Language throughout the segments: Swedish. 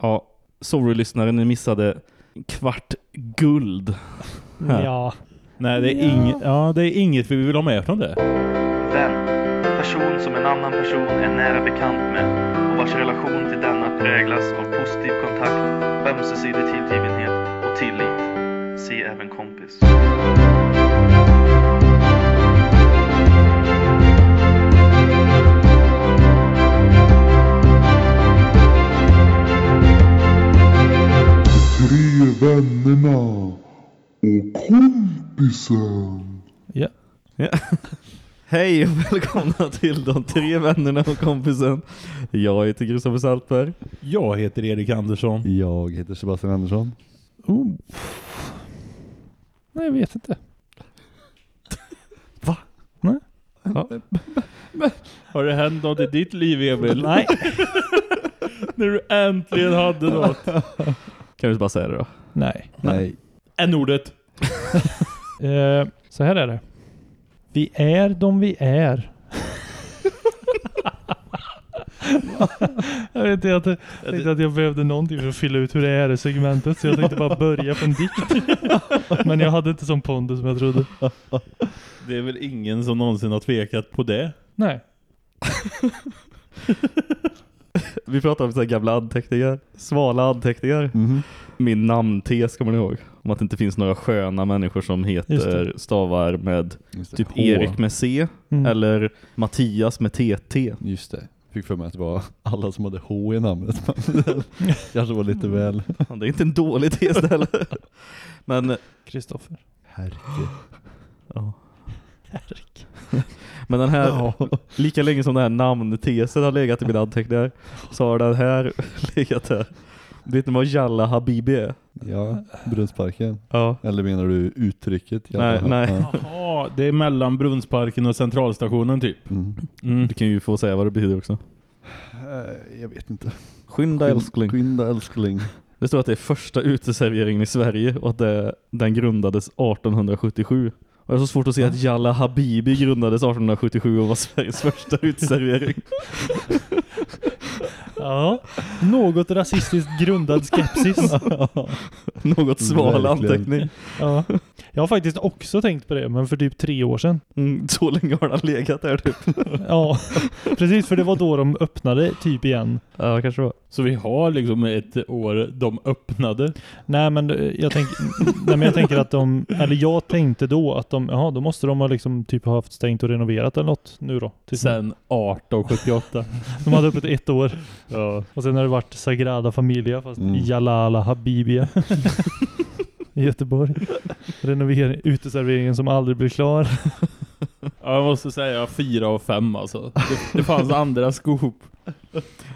Ja, sorry-lyssnare, ni missade kvart guld. Här. Ja. Nej, det är, inget, ja, det är inget vi vill ha med från det. Vän. Person som en annan person är nära bekant med och vars relation till denna präglas av positiv kontakt, ömsesidig tillgivenhet och tillit. Se även kompis. Vännerna och kompisen. Ja. Ja. Hej och välkomna till de tre vännerna och kompisen. Jag heter Kristoffer Saltberg. Jag heter Erik Andersson. Jag heter Sebastian Andersson. Oh. Nej, jag vet inte. Har det hänt något i ditt liv, Emil? Nej. När du äntligen hade något. Kan vi bara säga det då? Nej. Nej. N-ordet. Eh, så här är det. Vi är de vi är. jag vet inte, jag tänkte att jag behövde någonting för att fylla ut hur det är i segmentet så jag tänkte bara börja på en dikt. Men jag hade inte som pondus som jag trodde. Det är väl ingen som någonsin har tvekat på det? Nej. Vi pratar om så här gamla anteckningar. Svala anteckningar. Mhm. Min namntes kommer ni ihåg. Om att det inte finns några sköna människor som heter stavar med typ H. Erik med C. Mm. Eller Mattias med TT. Just det. Fick för mig att det var alla som hade H i namnet. Kanske var lite väl. Det är inte en dålig tes heller. Men, Kristoffer. Herke. ja. Men den här, lika länge som den här namntesen har legat i mina anteckningar så har den här legat där. Vet ni vad Jalla Habibi är? Ja, Brunnsparken. Ja. Eller menar du uttrycket? Nej, Jaha. nej. Ja. Jaha, det är mellan Brunnsparken och Centralstationen typ. Mm. Mm. Du kan ju få säga vad det betyder också. Eh, Jag vet inte. Skynda älskling. Skynda älskling. Det står att det är första uteserveringen i Sverige och att det, den grundades 1877. Och det är så svårt att se att Jalla Habibi grundades 1877 och var Sveriges första uteservering. Ja. Något rasistiskt grundad skepsis. Något sval anteckning. Ja. Jag har faktiskt också tänkt på det, men för typ tre år sedan. Mm, så länge har den legat där typ. Ja, precis för det var då de öppnade typ igen. Ja, kanske var. Så vi har liksom ett år de öppnade. Nej men eh, jag, tänk, nej, men jag tänker att de, eller jag tänkte då att de, jaha då måste de ha liksom typ haft stängt och renoverat eller något nu då. Typ. Sen 1878. De hade öppet ett år. ja. Och sen har det varit Sagrada Familia fast Mm. Jalala Habibia. I Göteborg. Renovering, uteserveringen som aldrig blir klar. ja, jag måste säga fyra av fem alltså. Det, det fanns andra skop.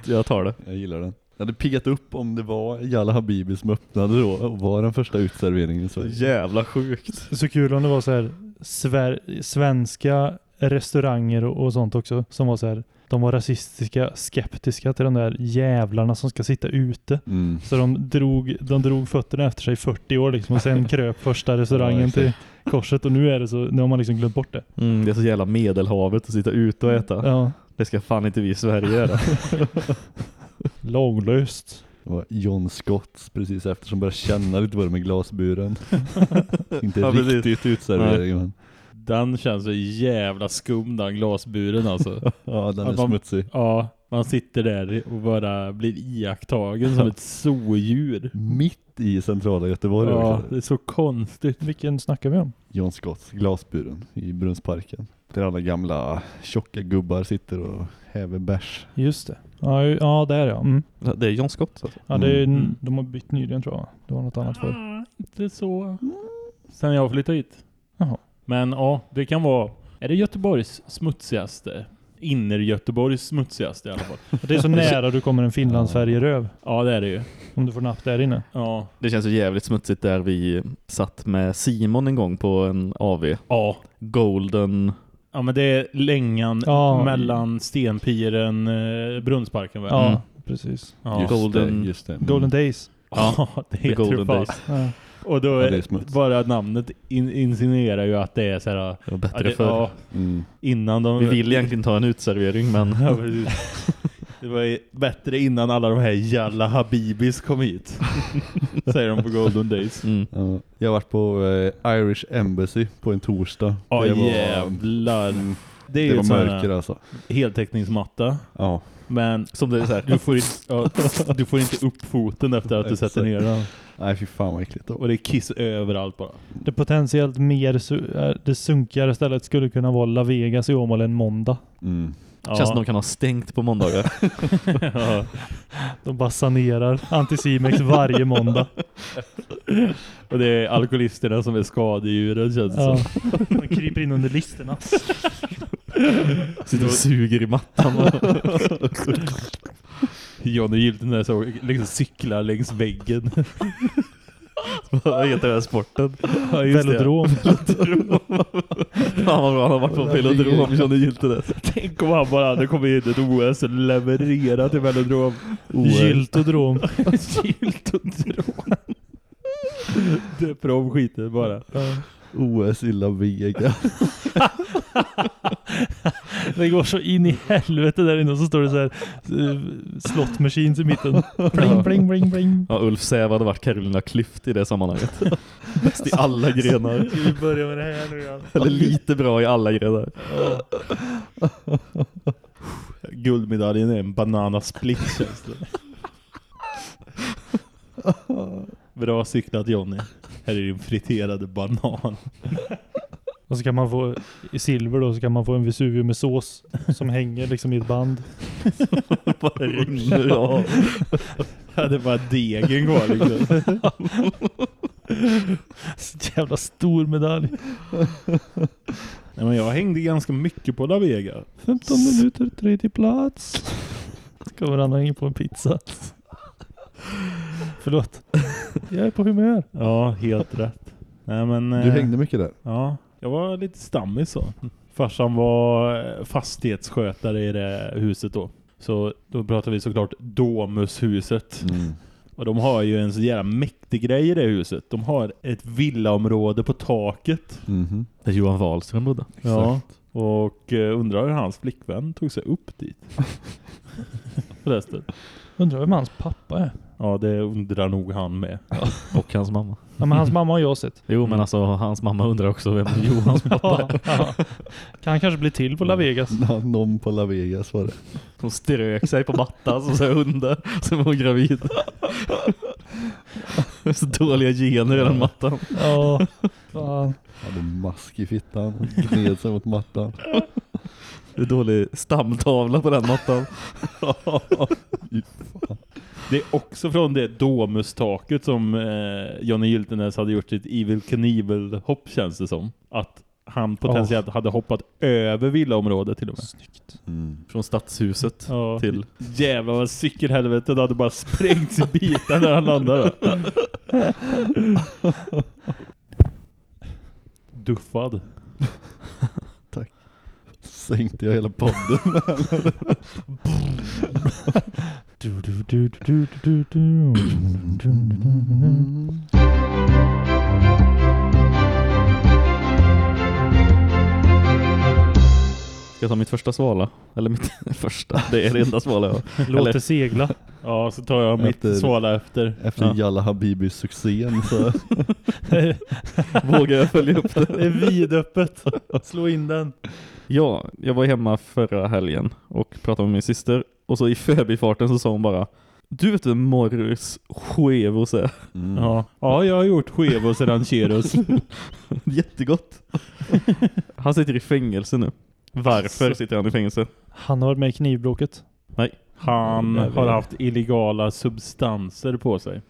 Jag tar det. Jag gillar den. Jag hade piggat upp om det var Jalla Habibi som öppnade då och var den första utserveringen i Sverige. Jävla sjukt. Så kul om det var så här sver- svenska restauranger och, och sånt också som var så här de var rasistiska, skeptiska till de där jävlarna som ska sitta ute. Mm. Så de drog, de drog fötterna efter sig i 40 år liksom och sen kröp första restaurangen till korset och nu är det så, nu har man liksom glömt bort det. Mm, det är så jävla medelhavet att sitta ute och äta. Ja, Det ska fan inte vi i Sverige göra. långlöst. Det var John Scott precis efter som började känna lite vad det med glasburen. Inte Ja, riktigt utservering men Den känns så jävla skum den glasburen alltså. ja den är man- smutsig. Ja, man sitter där och bara blir iakttagen som ett zoodjur. Mitt i centrala Göteborg Ja, det är så konstigt. Vilken snackar vi om? John Scotts glasburen i Brunnsparken. Där alla gamla tjocka gubbar sitter och häver bärs. Just det. Ja, ju- ja där ja. Mm. Det är John Scott alltså. Ja, det är, Mm. de har bytt nyligen tror jag. Det var något annat förr. Ah, Inte så. Sen jag flyttade hit. Jaha. Men ja, det kan vara. Är det Göteborgs smutsigaste? Inner Göteborgs smutsigaste i alla fall. Det är så nära du kommer en finlandsfärgeröv. Ja, det är det ju. Om du får napp där inne. Ja. Det känns ju jävligt smutsigt där vi satt med Simon en gång på en AV. Ja. Golden... Ja, men det är längan Ja. mellan Stenpiren, eh, Brunnsparken va? Ja, Mm. precis. Ja. Just Golden- det, just det. Mm. Golden Days. Ja, det The heter Golden det. Days. Ja. Och då Ja, bara namnet in, insinuerar ju att det är så här. Det var bättre det, förr. ja, Mm. innan de... Vi vill egentligen ta en utservering men Ja. Det var ju bättre innan alla de här Jalla Habibis kom hit. Säger de på Golden Days. Mm. Ja. Jag har varit på eh, Irish Embassy på en torsdag. Ja det var, jävlar. Det är det ju var mörker alltså. heltäckningsmatta. Ja. Men Som det är så här. du får, inte, ja, du får inte upp foten efter att du sätter ner den. Nej fy fan vad äckligt då. Och det är kiss överallt bara. Det potentiellt mer su- eh, det sunkigare stället skulle kunna vara La Vegas i Åmål en måndag. Mm. Ja. Känns som de kan ha stängt på måndagar. ja. De bara sanerar Anticimex varje måndag. Och det är alkoholisterna som är skadedjuren känns det Ja. som. De kryper in under listerna. Sitter och suger i mattan. Johnny Gylten så liksom cyklar längs väggen. Vad heter den här sporten? Ja, det. Velodrom. Fan vad bra han har varit på velodrom, Johnny Gyltenes. Tänk om han bara hade kommit in ett OS och levererat till velodrom. Gyltodrom. Gyltodrom. Döper om skiten bara. OS i La Vega. Det går så in i helvete där inne och så står det så här eh, slot machines i mitten. Bling, bling, bling, bling. Ja, Ulf Säv hade varit Carolina Klüft i det sammanhanget. Bäst i alla grenar. Ska vi börja med det här nu igen? Eller lite bra i alla grenar. Guldmedaljen är en bananasplit känns det. Bra cyklat Johnny. Här är din friterade banan. Och så kan man få i silver då så kan man få en Vesuvio med sås som hänger liksom i ett band. Bara rinner av. Ja, det var degen kvar liksom. Så jävla stor medalj. Nej, men jag hängde ganska mycket på La Vega. 15 minuter, tredje plats. Kommer han hänga på en pizza. Förlåt. Jag är på humör. Ja, helt rätt. Nej, men, Du eh, hängde mycket där. Ja, jag var lite stammis så. Farsan var eh, fastighetsskötare i det huset då. Så då pratar vi såklart Domushuset. Mm. Och de har ju en så jävla mäktig grej i det huset. De har ett villaområde på taket. Mhm. Där Johan Wahlström bodde. Ja. Och eh, undrar hur hans flickvän tog sig upp dit. Förresten. Undrar vem hans pappa är. Ja, det undrar nog han med. Och hans mamma. Ja, men hans mamma har jag sett. Jo, men alltså hans mamma undrar också vem Johans pappa Ja, är. ja. Kan kanske bli till på La Vegas. Ja, Någon på La Vegas var det. Hon strök sig på mattan som så hundar. Sen var hon gravid. Så dåliga gener i den mattan. Ja, fan. Hade mask i fittan. Gned sig mot mattan. Det är dålig stamtavla på den mattan. Det är också från det Domustaket som eh, Johnny Gyltenes hade gjort sitt Evil Knievel-hopp känns det som. Att han potentiellt hade hoppat över villaområdet till och med. Mm. Från stadshuset Ja. till... Jävlar vad cykelhelvetet hade bara sprängts i bitar när han landade. Duffad. Sänkte jag hela podden. Du, du, du. Ska jag ta mitt första svala? Eller mitt första? Det är det enda svala jag har. Låt det segla. Ja, så tar jag mitt Efter- svala efter. Efter Ja. Jalla Habibis succén så Vågar jag följa upp det? Det är vidöppet. Slå in den. Ja, jag var hemma förra helgen och pratade med min syster. Och så i förbifarten så sa hon bara Du vet vem Morris Huevos är? mm. Ja. ja, jag har gjort Chevos rancheros. Jättegott. Han sitter i fängelse nu. Varför sitter han i fängelse? Han har varit med i knivbråket. Han har haft illegala substanser på sig.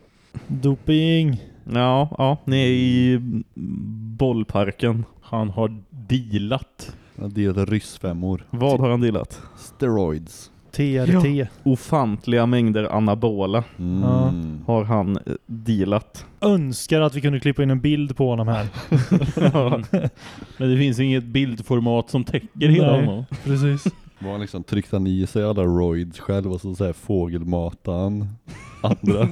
Doping. Ja, ja, ni är i bollparken. Han har dealat. Han delade ryssfemmor. Vad har han dealat? Steroids. TRT. Ofantliga mängder anabola Mm. Ja. har han eh, dealat. Önskar att vi kunde klippa in en bild på honom här. Men det finns inget bildformat som täcker hela Nej. honom. Precis. Var han liksom tryckte han i sig alla roids själv och så, så här fågelmatan. Andra.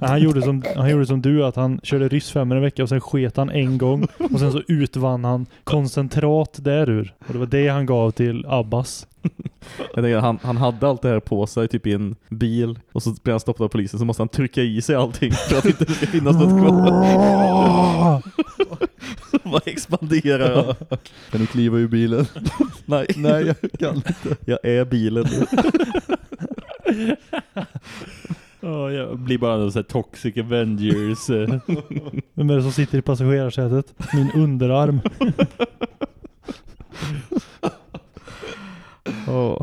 Han gjorde, som, han gjorde som du, att han körde ryssfemmor en vecka och sen sket han en gång. Och sen så utvann han koncentrat därur. Och det var det han gav till Abbas. Jag tänker, han, han hade allt det här på sig typ i en bil och så blir han stoppad av polisen så måste han trycka i sig allting för att inte det ska finnas något kvar. Vad expanderar han? Kan du kliva ur bilen? Nej, Nej, jag kan inte. jag är bilen. Ja, jag blir bara en sån här Toxic Avengers. eh. Vem är det som sitter i passagerarsätet? Min underarm. Åh.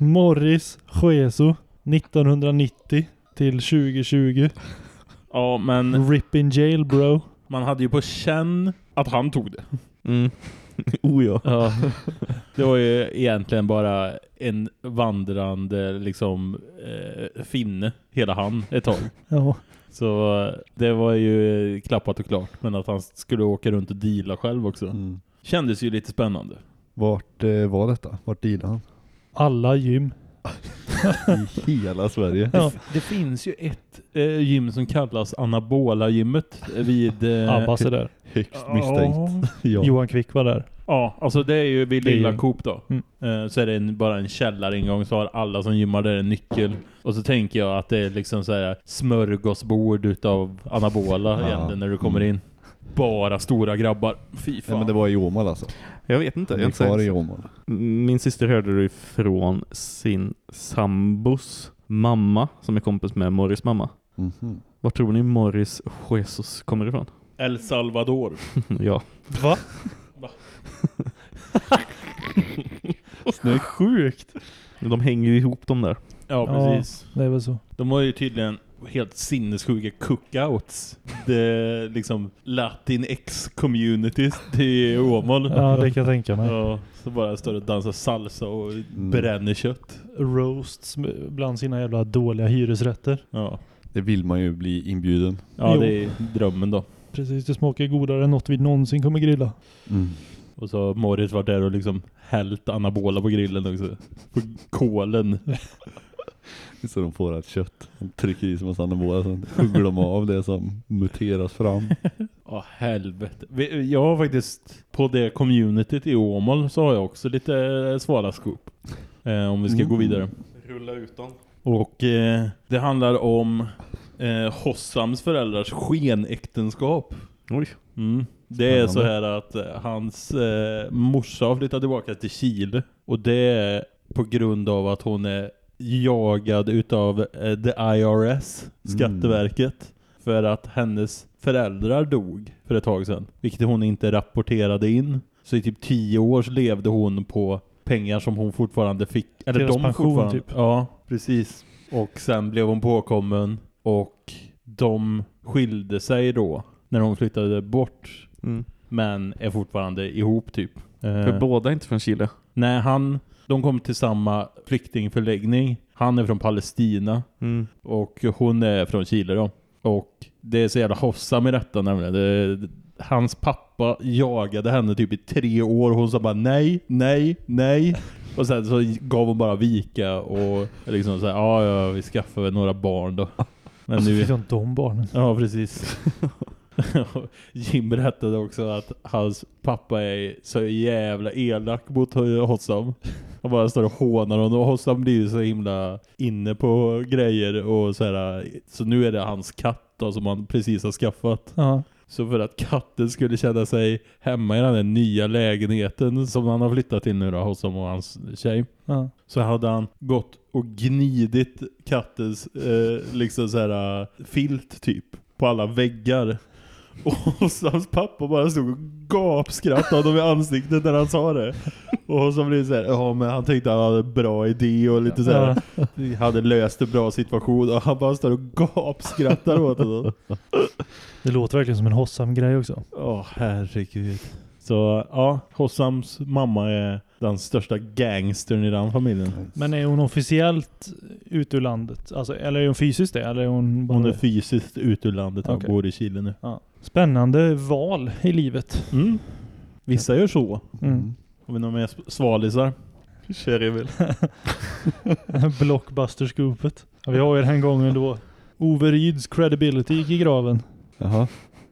Morris Jesu 1990 till 2020. Ja, men Rip in jail bro. man hade ju på känn att han tog det. Mm. Oh ja. Ja. Det var ju egentligen bara en vandrande liksom eh, finne, hela han, ett tag. Ja. Så eh, det var ju klappat och klart. Men att han skulle åka runt och deala själv också. Mm. Kändes ju lite spännande. Vart eh, var detta? Vart dealade han? Alla gym. I hela Sverige. Ja. Det finns ju ett eh, gym som kallas Anabola-gymmet vid... Eh, Abbas är där. Högst misstänkt. Ja. Johan Kvick var där. Ja, alltså det är ju vid Det är Lilla ju- Coop då. Mm. Eh, så är det en, bara en källaringång så har alla som gymmar där en nyckel. Och så tänker jag att det är liksom så här smörgåsbord utav anabola Ja. egentligen när du kommer Mm. in. Bara stora grabbar. Fy fan. Nej, men det var i Åmål alltså. Jag vet inte. Jag är är inte kvar i. Åmål. Min syster hörde det ifrån sin sambos mamma som är kompis med Morris mamma. Mhm. Var tror ni Morris Jesus kommer ifrån? El Salvador. ja. Va? Va? Snyggt. Sjukt. De hänger ihop de där. Ja, Ja. precis. Det är väl så. De har ju tydligen helt sinnessjuka cookouts. Det liksom Latinx communities till Åmål. Ja, det kan jag tänka mig. Ja, så bara står och dansar salsa och Mm. bränner kött. Roasts bland sina jävla dåliga hyresrätter. Ja, Det vill man ju bli inbjuden. ja Jo. det är drömmen då. Precis, det smakar godare än något vi någonsin kommer grilla. Mm. Och så har Morris varit där och liksom hällt anabola på grillen också. På kolen. Så de får ett kött. De trycker i sig massa anabola. Sen hugger de av det som muteras fram. Ja, helvete. Vi- Jag har faktiskt, på det communityt i Åmål så har jag också lite eh, svala scoop. Eh, om vi ska gå Mm. vidare. Rulla ut dem. Och eh, det handlar om eh, Hossams föräldrars skenäktenskap. Oj. Mm. Det är så här att eh, hans eh, morsa har flyttat tillbaka till Chile. Och det är på grund av att hon är jagad utav eh, the IRS, Skatteverket. För att hennes föräldrar dog för ett tag sedan. Vilket hon inte rapporterade in. Så i typ tio år så levde hon på pengar som hon fortfarande fick. Eller Deras de pension, fortfarande. typ. Ja, precis. Och sen blev hon påkommen. Och de skilde sig då. När hon flyttade bort. Mm. Men är fortfarande ihop typ. Eh, För båda är inte från Chile. nej, han... De kom till samma flyktingförläggning. Han är från Palestina. Mm. Och hon är från Chile då. Och det är så jävla hossam i detta nämligen. Det, hans pappa jagade henne typ i tre år. Hon sa bara nej, nej, nej. Och sen så gav hon bara vika och liksom så här, ja, ja, vi skaffar väl några barn då. Men nu, de de barnen. ja precis. Jim berättade också att hans pappa är så jävla elak mot Hossam. Han bara står och hånar honom och Hossam blir så himla inne på grejer och så här. Så nu är det hans katt då, som han precis har skaffat. Ja. Så för att katten skulle känna sig hemma i den här nya lägenheten som han har flyttat till nu då, Hossam och hans tjej. ja. Så hade han gått och gnidit kattens eh, liksom så här, filt typ på alla väggar. Och hans pappa bara stod och gapskrattade honom i ansiktet när han sa det. Och så blev det så här, ja men han tänkte att han hade en bra idé och lite så här, hade löst en bra situation och han bara står och gapskrattar åt honom. Det låter verkligen som en Hossam-grej också. Åh herregud. Så ja, Hossams mamma är den största gangstern i den familjen. Men är hon officiellt ut ur landet? Alltså, eller är hon fysiskt det? Eller är hon bara Hon är fysiskt ut ur landet, han Okej. bor i Chile nu. ja. Spännande val i livet. Mm. Vissa gör så. Mm. Har vi några mer svalisar? Emil. Blockbuster-scoopet. Ja, vi har ju den gången då Ove Ryds credibility gick i graven. Jaha.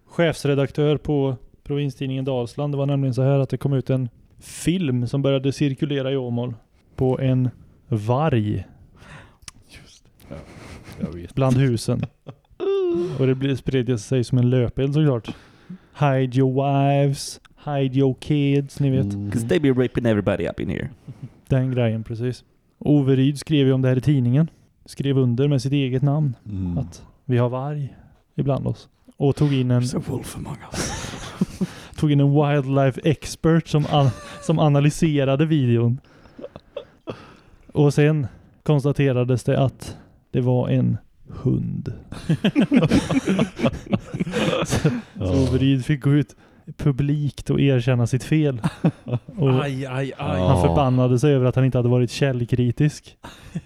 Chefsredaktör på provinstidningen Dalsland. Det var nämligen så här att det kom ut en film som började cirkulera i Åmål på en varg Jag vet. bland husen. Och det blev- spred sig som en löpeld såklart. Hide your wives, hide your kids, ni vet. Mm. Cause they be raping everybody up in here. Den grejen precis. Ove Ryd skrev ju om det här i tidningen. Skrev under med sitt eget namn. Mm. Att vi har varg ibland oss. Och tog in en, There's a wolf among us. tog in en wildlife expert som, an, som analyserade videon. Och sen konstaterades det att det var en hund. så Ja. så Ove Ryd fick gå ut publikt och erkänna sitt fel. Och Aj, aj, aj. Han förbannade sig över att han inte hade varit källkritisk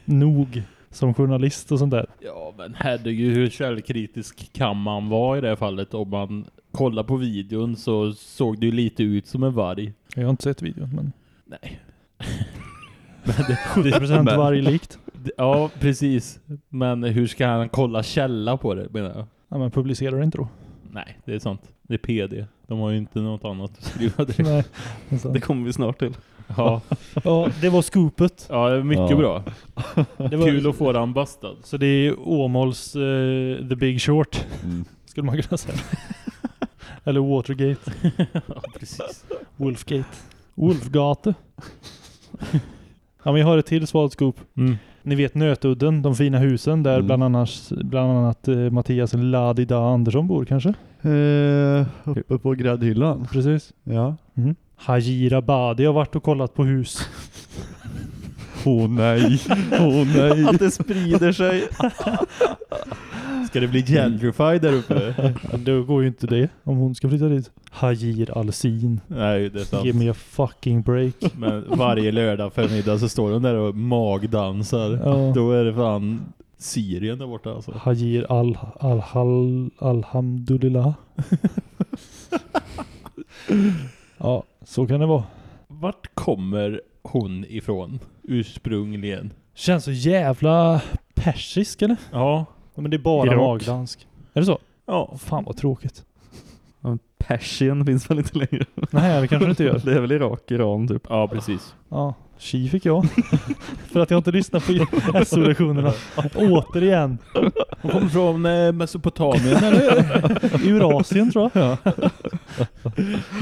nog som journalist och sånt där. Ja, men herregud, hur källkritisk kan man vara i det här fallet? Om man kollar på videon så såg det ju lite ut som en varg. Jag har inte sett videon men Nej. 70% Men- varglikt. Det- Ja, precis. Men hur ska han kolla källa på det, menar jag? Ja men publicerar det inte då? Nej, det är sant. Det är PD. De har ju inte något annat att skriva direkt. Nej. Alltså. Det kommer vi snart till. Ja, Ja, det var scoopet. ja det mycket Ja. bra. Det var, Kul att få den bastad. Så det är Åmåls eh, The Big Short, Mm. skulle man kunna säga. Eller Watergate, ja, precis. Wolfgate, Wolfgate. ja men jag har ett till svalt scoop. Mm. Ni vet Nötudden, de fina husen där Mm. bland annat, bland annat eh, Mattias Ladida Andersson bor kanske? Eh, uppe på gräddhyllan. Precis. Ja. Hajira Badi har varit och kollat på hus. Åh nej. Åh nej. Att det sprider sig. Ska det bli gentrified där uppe? Men då går ju inte det om hon ska flytta dit. Hajir Alsin. Nej, det är sant. Give me a fucking break. Men varje lördag förmiddag så står de där och magdansar. Ja. Då är det fan Syrien där borta alltså. Hajir al, al, al alhamdulillah. ja, så kan det vara. Vart kommer hon ifrån ursprungligen? Känns så jävla persisk eller? Ja. Ja, men det är bara Irak. magdansk. Är det så? Ja. Fan vad tråkigt. Ja, Persien finns väl inte längre? Nej, det kanske det inte gör. Det är väl Irak, Iran typ. Ja, precis. Ja, tji fick jag. För att jag inte lyssnar på SO-lektionerna. Återigen. Hon kommer från eh, Mesopotamien eller? Eurasien tror jag.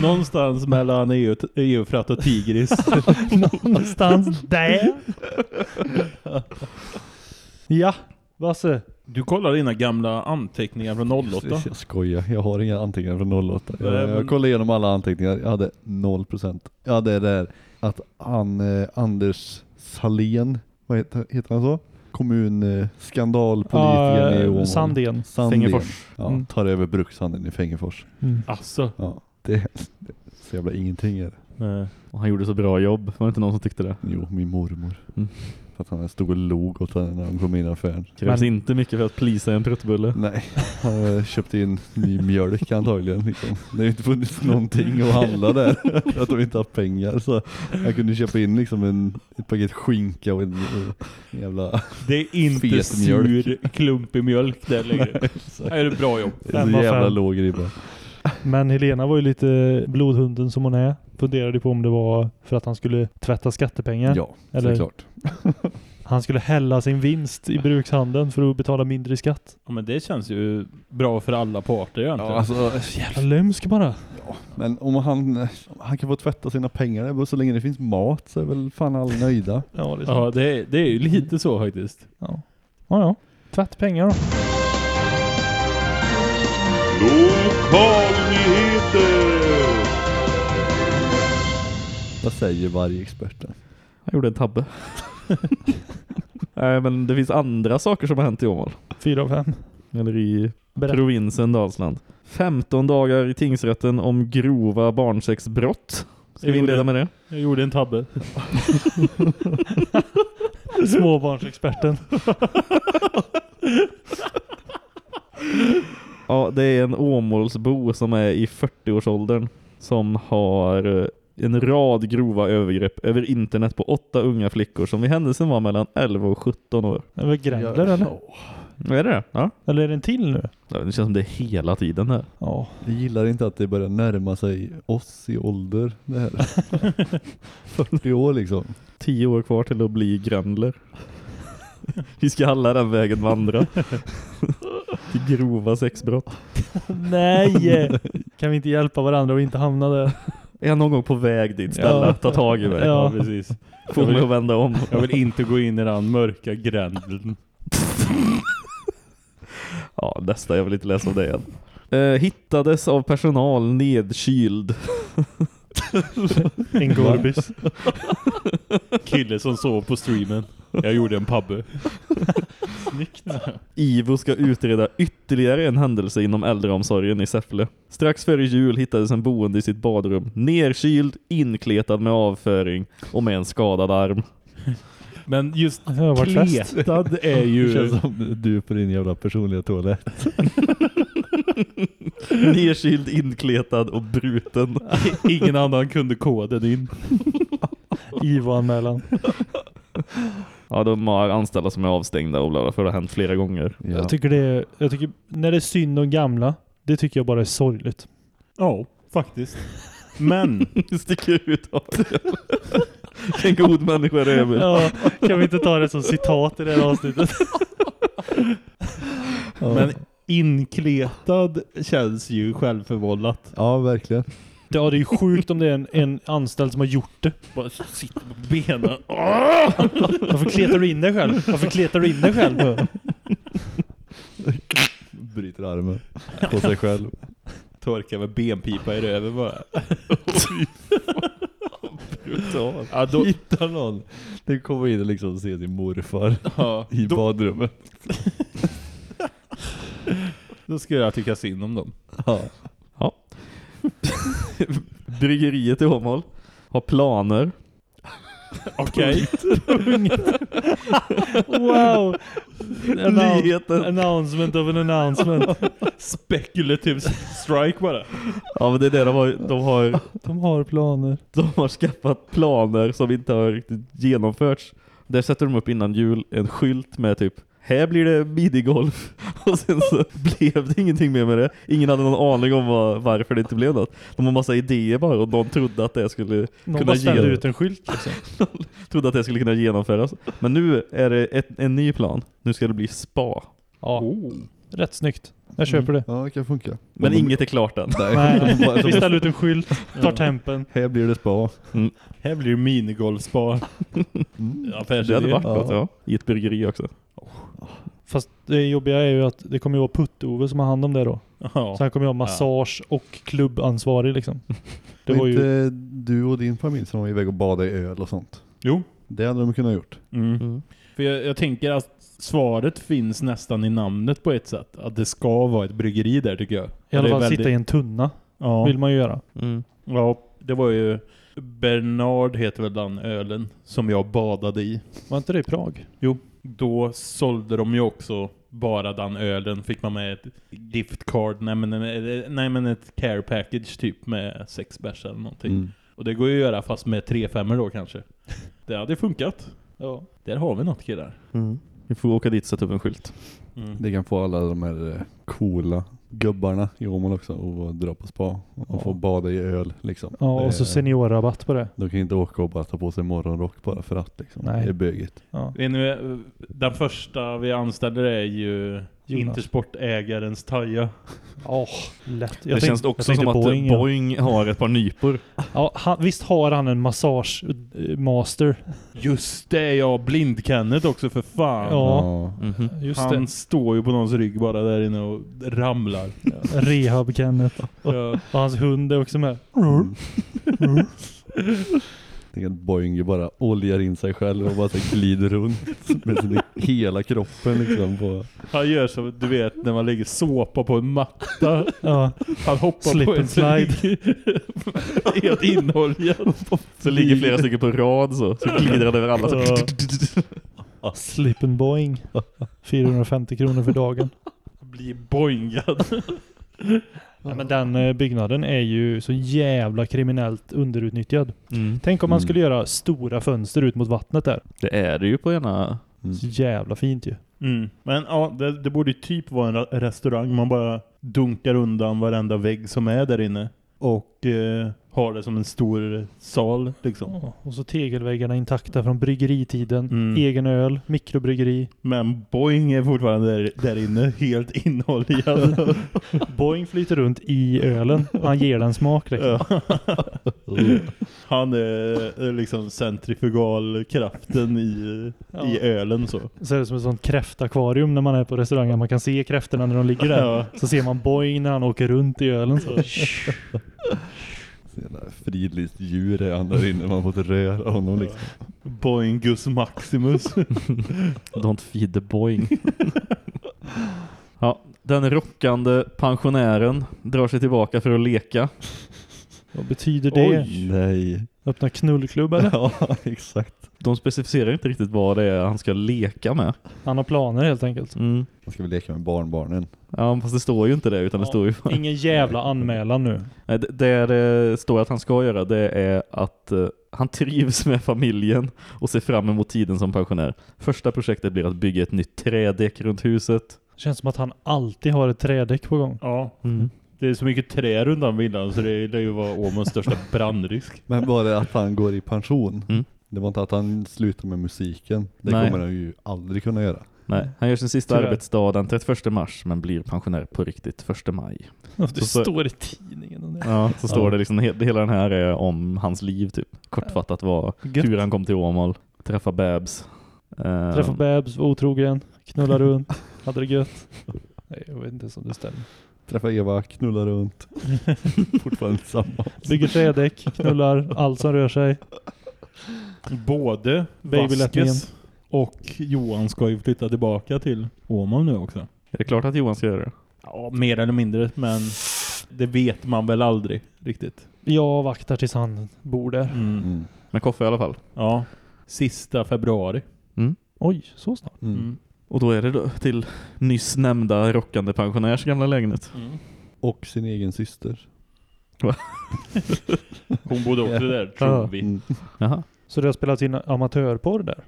Någonstans mellan EU, Eufrat och Tigris. Någonstans där. Ja, Basse. Du kollar dina gamla anteckningar från 08. Jag skojar, jag har inga anteckningar från 08. Jag, Nej, men- jag kollade igenom alla anteckningar, jag hade 0%. Jag hade det där att han, eh, Anders Salén, vad heter, heter han så? Kommun, eh, skandalpolitikern i Åmål. Sandén. Sandén. Fängefors. Ja, Mm. tar över brukshandeln i Fängefors. Mm. Alltså. Ja, det, det så jävla ingenting är det. Nej. Och han gjorde så bra jobb. Var det inte någon som tyckte det? Jo, min mormor. Mm. För att han stod och log åt henne när han kom in i affären. Krävs Men- inte mycket för att plisa en pruttbulle. Nej, han köpte in ny mjölk antagligen. Liksom. Det har ju inte funnits någonting att handla där. För att de inte haft pengar. Så jag kunde köpa in liksom en, ett paket skinka och en, en jävla... Det är inte sur, klumpig mjölk där längre. Det är ett bra jobb. Det är så jävla låg ribba. Men Helena var ju lite blodhunden som hon är. Funderade på om det var för att han skulle tvätta skattepengar. Ja, Eller- såklart. Han skulle hälla sin vinst i brukshandeln för att betala mindre i skatt. Ja, men det känns ju bra för alla parter egentligen. Ja, alltså, Jävla lömsk bara. men om han, han kan få tvätta sina pengar så länge det finns mat så är väl fan alla nöjda. Ja, det är Ja, det är, det är ju lite så faktiskt. Ja, ja. ja. Tvättpengar då. Lokalnyheter! Vad säger varje experten? Han gjorde en tabbe. Nej men det finns andra saker som har hänt i Åmål. Fyra av fem. Eller i Berätta. provinsen Dalsland. 15 dagar i tingsrätten om grova barnsexbrott. Ska vi inleda med det? Jag gjorde en tabbe. Småbarnsexperten. Ja, det är en Åmålsbo som är i 40-årsåldern som har eh, en rad grova övergrepp över internet på åtta unga flickor som vid händelsen var mellan 11 och 17 år. Det var Grendler eller? Är det det? Ja. Eller är det en till nu? Ja, Det känns som det är hela tiden här. Ja. Jag gillar inte att det börjar närma sig oss i ålder det här. 40 år liksom. Tio år kvar till att bli Grandler. Vi ska alla den vägen vandra. till grova sexbrott. Nej! Kan vi inte hjälpa varandra och inte hamna där? Är jag någon gång på väg dit? Snälla, Ja. ta tag i mig. Ja. Ja, precis. Få mig att vända om. Jag vill inte gå in i den mörka grändeln. Ja, nästa. Jag vill inte läsa om det igen. Eh, hittades av personal nedkyld. En gorbis. Kille som sov på streamen. Jag gjorde en pabbe. Snyggt. Ivo ska utreda ytterligare en händelse inom äldreomsorgen i Säffle. Strax före jul hittades en boende i sitt badrum, nerkyld, inkletad med avföring och med en skadad arm. Men just Det kletad är Det ju... känns som du på din jävla personliga toalett. Nerkyld, inkletad och bruten. Ingen annan kunde koden in. Ivo-anmälan. Ja, de har anställda som är avstängda och för det har hänt flera gånger. Ja. Jag tycker det är, jag tycker, när det är synd om gamla, det tycker jag bara är sorgligt. Ja, faktiskt. Men Det sticker ut hakan. En god människa är Emil. Ja, kan vi inte ta det som citat i det här avsnittet? Ja. Men inkletad känns ju självförvållat. ja, verkligen. Ja, det är ju sjukt om det är en, en anställd som har gjort det. Bara sitter på benen. Varför kletar du in dig själv? Varför kletar du in dig själv? Bryter armen på sig själv. Torkar med benpipa i röven bara. Brutalt. Ja, då, Hittar någon. Den kommer in och liksom ser sin morfar ja, i då, badrummet. då ska jag tycka synd om dem. Ja. Bryggeriet i Åmål har planer. Okej. Wow! Annou- Nyheten. announcement of an announcement. Speculative strike bara. Ja men det är det de har, de har, De har planer. de har skaffat planer som inte har riktigt genomförts. Där sätter de upp innan jul en skylt med typ här blir det minigolf. Och sen så blev det ingenting mer med det. Ingen hade någon aning om vad, varför det inte blev något. De har massa idéer bara och någon trodde att det skulle Någon kunna ge, ut en skylt liksom. trodde att det skulle kunna genomföras. Men nu är det ett, en ny plan. Nu ska det bli spa. Ja, Oh. rätt snyggt. Jag köper det. Ja, det kan funka. Men de, inget är klart än. Nej, Nej, de bara- vi ställer ut en skylt, tar tempen. här blir det spa. Här blir det minigolfspa. Mm. Det hade varit Ja. något, ja. I ett bryggeri också. Fast det jobbiga är ju att det kommer ju vara Putt-Ove som har hand om det då. Ja. Så han kommer ju ha massage och klubbansvarig liksom. Det var var ju... inte du och din familj som var iväg och badade i öl och sånt? Jo. Det hade de kunnat gjort. Mm. Mm. För jag, jag tänker att svaret finns nästan i namnet på ett sätt. Att det ska vara ett bryggeri där tycker jag. I alla fall väldigt- sitta i en tunna. Ja. Vill man ju göra. Mm. ja, det var ju Bernard heter väl den ölen som jag badade i. Var inte det i Prag? Jo, då sålde de ju också bara den ölen. Fick man med ett gift card, nej men, en- nej, men ett care package typ med sex bärs eller någonting. Mm. Och det går ju att göra fast med tre femmer då kanske. Det hade funkat. Ja. Där har vi något killar. Mm. Vi får åka dit och sätta upp en skylt. Mm. Det kan få alla de här eh, coola gubbarna i Åmål också och dra på spa och Ja. få bada i öl liksom. Ja, Det och så seniorrabatt på det. De kan inte åka och bara ta på sig morgonrock bara för att liksom. Nej. Det är bögigt. Ja. Den första vi anställer är ju Jonas. Intersportägarens Taja. Åh, lätt. det känns också som att Boeing, Boeing har ett par nypor. Ja, han, visst har han en massage eh, master. Just det, ja. Blind-Kenneth också för fan. Ja. Mhm. Just Han står ju på någons rygg bara där inne och ramlar. det. Rehab Kenneth. Ja. Och hans hund är också med. Mm. Tänk att Boeing ju bara oljar in sig själv och bara så glider runt med sin hela kroppen liksom på... Han gör som du vet när man lägger såpa på en matta. Ja, Han hoppar Slip på en and slide. Helt inoljan. Så ligger flera stycken på rad så. Så glider han över alla. Så. slip and boing. 450 kronor för dagen. Blir boingad. Ja, men den eh, byggnaden är ju så jävla kriminellt underutnyttjad. Mm. Tänk om man Mm. skulle göra stora fönster ut mot vattnet där. Det är det ju på ena... Mm. Så jävla fint ju. Mm. Men ja, det, det borde ju typ vara en ra- restaurang. Man bara dunkar undan varenda vägg som är där inne. Och eh, har det som en stor sal liksom. Ja, och så tegelväggarna intakta från bryggeritiden. Mm. Egen öl, mikrobryggeri. Men Boeing är fortfarande där, där inne, helt innehållad. Boeing flyter runt i ölen. Han ger den smak liksom. Han är är liksom centrifugalkraften i, Ja. i ölen så. Så är det som ett sånt kräftakvarium när man är på restaurangen. Man kan se kräftorna när de ligger där. Ja. Så ser man Boeing när han åker runt i ölen. Så. Så jävla fridlyst djur är han där inne, man får inte röra honom liksom. Boeing Gus Maximus. Don't feed the Boeing. ja, den rockande pensionären drar sig tillbaka för att leka. Vad betyder det? Nej. Öppna knullklubb eller? Ja, exakt. De specificerar inte riktigt vad det är han ska leka med. Han har planer helt enkelt. Mm. Man ska väl leka med barnbarnen. Ja, fast det står ju inte det utan det Ja. står ju... Ingen jävla anmälan nu. Nej, det- det det står att han ska göra det är att eh, han trivs med familjen och ser fram emot tiden som pensionär. Första projektet blir att bygga ett nytt trädäck runt huset. Känns som att han alltid har ett trädäck på gång. ja, Mm. Det är så mycket trä runt om villan så det lär ju vara Åmåls största brandrisk. Men det att han går i pension? Mm. Det var inte att han slutar med musiken. Det Nej. kommer han ju aldrig kunna göra. Nej, han gör sin sista Tyvärr. arbetsdag den 31 mars men blir pensionär på riktigt 1 maj. Det Så- står i tidningen om det. Ja, så står Ja. det liksom, he- hela den här är om hans liv typ. Kortfattat var Gött. hur han kom till Åmål, träffa Babs. Eh, Träffa Babs, var otrogen, knulla runt, hade det gött. Nej, jag vet inte ens om det stämmer. Träffa Eva, knulla runt. Fortfarande samma. Bygger trädäck, knullar, allt som rör sig. Både Babylättningen. Vasquez och Johan ska ju flytta tillbaka till Åmål nu också. Är det klart att Johan ska göra det? Ja, mer eller mindre, men det vet man väl aldrig riktigt. Jag vaktar tills han bor där. Mm. Mm. Men Koffe i alla fall. Ja, sista februari. Oj, så snart. Mm. Mm. Och då är det då till nyss nämnda rockande pensionärs gamla lägenhet. Och sin egen syster. Hon bodde också där, tror Ja. vi. Mm. Jaha. Så det har spelats in amatörporr där?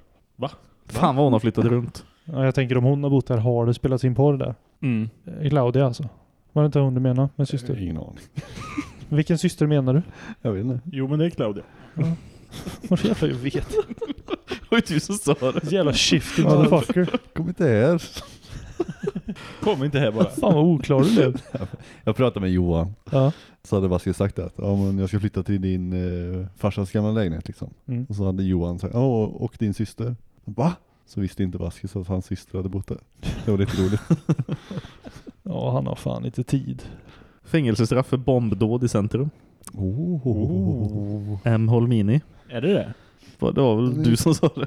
Fan vad hon har flyttat runt. Ja, jag tänker om hon har bott där har det spelats in porr där. Mm. Eh, Claudia alltså. Var det inte hon du menar med syster? Ingen aning. Vilken syster menar du? Jag vet inte. Jo, men det är Claudia. Vad jävla jag vet. Var ju du som sa det. Jävla shifty motherfucker. Kom inte här. Kom inte här bara. Fan vad oklar du blev. Jag pratade med Johan. Ja. Så hade Vasquez sagt att ja, men jag ska flytta till din eh, farsas gamla lägenhet liksom. Mm. Och så hade Johan sagt, ja och din syster. Va? Så visste inte Vasquez att hans syster hade bott där. Det var lite roligt. Ja, han har fan inte tid. Fängelsestraff för bombdåd i centrum. Oh. M. Holmini. Är det det? Det var väl du som sa det?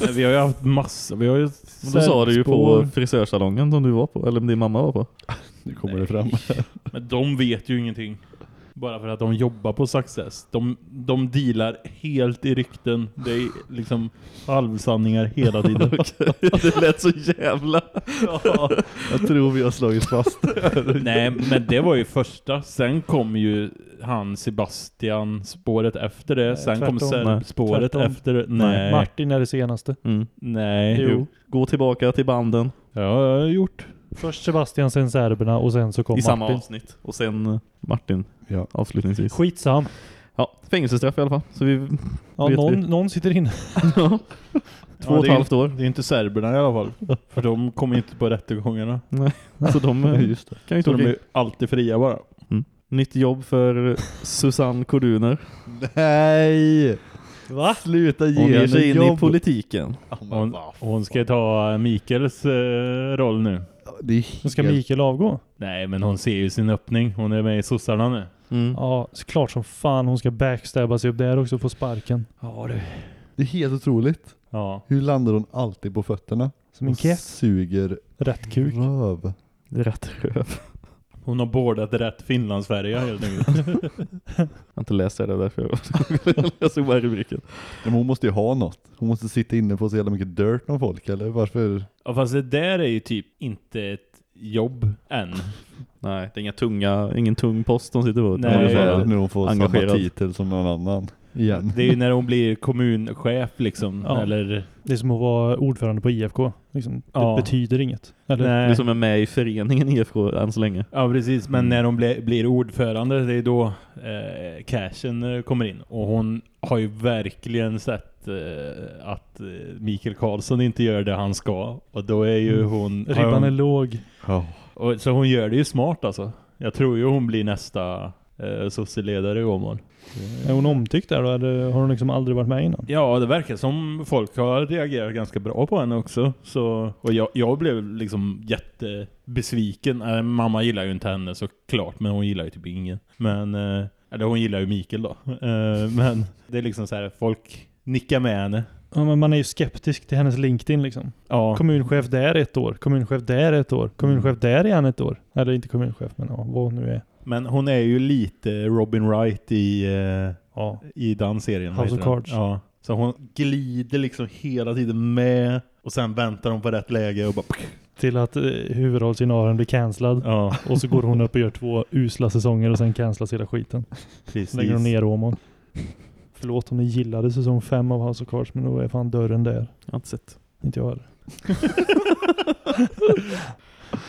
Nej, vi har ju haft massa. Vi har ju Då sa du ju på frisörsalongen som du var på, eller din mamma var på. Nu kommer det fram. Men de vet ju ingenting. Bara för att de jobbar på Success. De, de dealar helt i rykten. Det är liksom halvsanningar hela tiden. det lät så jävla... Jag tror vi har slagit fast. Nej, men det var ju första. Sen kom ju han Sebastian spåret efter det. Sen kom tvärtom. Serb spåret Tvärtom. efter. Nej. Martin är det senaste. Mm. Nej. Jo. Gå tillbaka till banden Ja, jag har gjort. Först Sebastian, sen serberna och sen så kom i samma Martin. avsnitt. Och sen eh, Martin Ja. avslutningsvis. Skitsam. Ja, fängelsestraff i alla fall. Så vi... Ja, Vet någon, vi. någon sitter inne. Två Ja, och det ett är- halvt år. Det är inte serberna i alla fall. För de kommer inte på rättegångarna. Så de eh, Just det. kan ju Så de är alltid fria bara. Nytt jobb för Susanne Koduner. Nej! Va? Sluta ge Hon ger sig in jobb. i politiken. Hon, hon ska ta Mikaels eh, roll nu. Det är Nu ska helt- Mikael avgå. Nej, men hon ser ju sin öppning. Hon är med i sossarna nu. Mm. Ja, klart som fan hon ska backstabba sig upp där också och få sparken. Ja, du. Det är helt otroligt. Ja. Hur landar hon alltid på fötterna? Som en keff. Suger Rätt kuk. röv. Rätt röv. Hon har bordat rätt Finlandsfärja helt enkelt. Jag har inte läst det, det är därför jag såg bara rubriken. Men hon måste ju ha något. Hon måste sitta inne på så jävla mycket dirt om folk, eller varför? ja, fast det där är ju typ inte ett jobb än. Nej, det är inga tunga, ingen tung post de sitter på. Nej, när hon får engagerad. samma titel som någon annan. Igen. Det är ju när hon blir kommunchef liksom. Ja. Eller, Det är som att vara ordförande på IFK. Liksom, det Ja. betyder inget. Eller? Det är nej. som är med i föreningen IFK än så länge. Ja precis, men Mm. när hon blir, blir ordförande det är då eh, cashen eh, kommer in. Och hon har ju verkligen sett eh, att eh, Mikael Karlsson inte gör det han ska. Och då är ju Mm. hon... har Ribban är hon låg. Ja. och, så hon gör det ju smart alltså. Jag tror ju hon blir nästa eh, sosseledare i Åmål. Är hon omtyckt där då? Eller har hon liksom aldrig varit med innan? Ja, det verkar som folk har reagerat ganska bra på henne också. Så, och jag, jag blev liksom jättebesviken. Äh, mamma gillar ju inte henne såklart, men hon gillar ju typ ingen. Men, eh, eller hon gillar ju Mikael då. Eh, men det är liksom så här, folk nickar med henne. Ja, men man är ju skeptisk till hennes LinkedIn liksom. Ja, Kommunchef där ett år, kommunchef där ett år, kommunchef där igen ett år. Eller inte kommunchef, men ja, vad hon nu är. Men hon är ju lite Robin Wright i, eh, Ja. i den serien. House of? Cards. Ja. Så hon glider liksom hela tiden med och sen väntar hon på rätt läge och bara... Till att eh, huvudrollsinnehavaren blir cancellad. Ja, Och så går hon upp och gör två usla säsonger och sen cancellas hela skiten. precis. Lägger hon ner Åmål. Förlåt om ni gillade säsong fem av House of Cards, men då är fan dörren där. Jag har inte sett. Inte jag heller.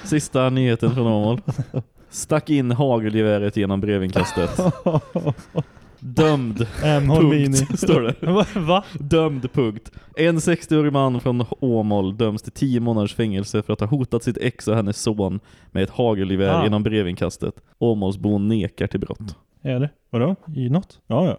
Sista nyheten från Åmål. Stack in hagelgeväret genom brevinkastet. Dömd. M. Holmini. Punkt, står det. Va? Dömd, punkt. En 60-årig man från Åmål döms till 10 månaders fängelse för att ha hotat sitt ex och hennes son med ett hagelgevär Ah. genom brevinkastet. Åmålsbon nekar till brott. Är det? Vadå? I något? Ja, ja.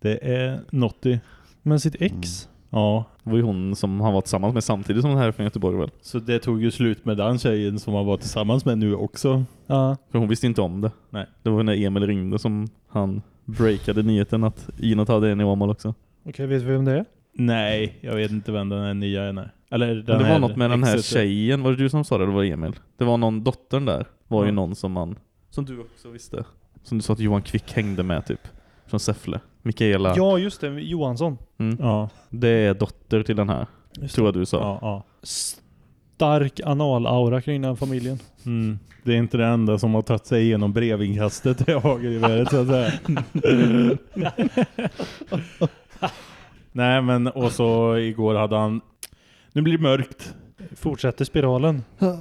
Det är Notti. Men sitt ex? Ja. Det var ju hon som han var tillsammans med samtidigt som den här från Göteborg väl? Så det tog ju slut med den tjejen som han var tillsammans med nu också. Ja. För hon visste inte om det. Nej. Det var när Emil ringde som han breakade nyheten att Inot hade en i Åmål också. Okej, vet vi vem det är? Nej, jag vet inte vem den här nya är. Nej. Eller den Men det var något med den här tjejen, var det du som sa det eller var det Emil? Det var någon, dottern där, var ju Ja. någon som man, som du också visste. Som du sa att Johan Kvick hängde med typ. Från Säffle. Mikaela. Ja, just det. Johansson. Mm. Ja, Det är dotter till den här, Just tror jag du sa. ja, ja. Stark anal-aura kring den familjen. Mm. Det är inte det enda som har tagit sig igenom brevinkastet i hagelgeväret så att säga. Nej men och så igår hade han Nu blir det mörkt Fortsätter spiralen.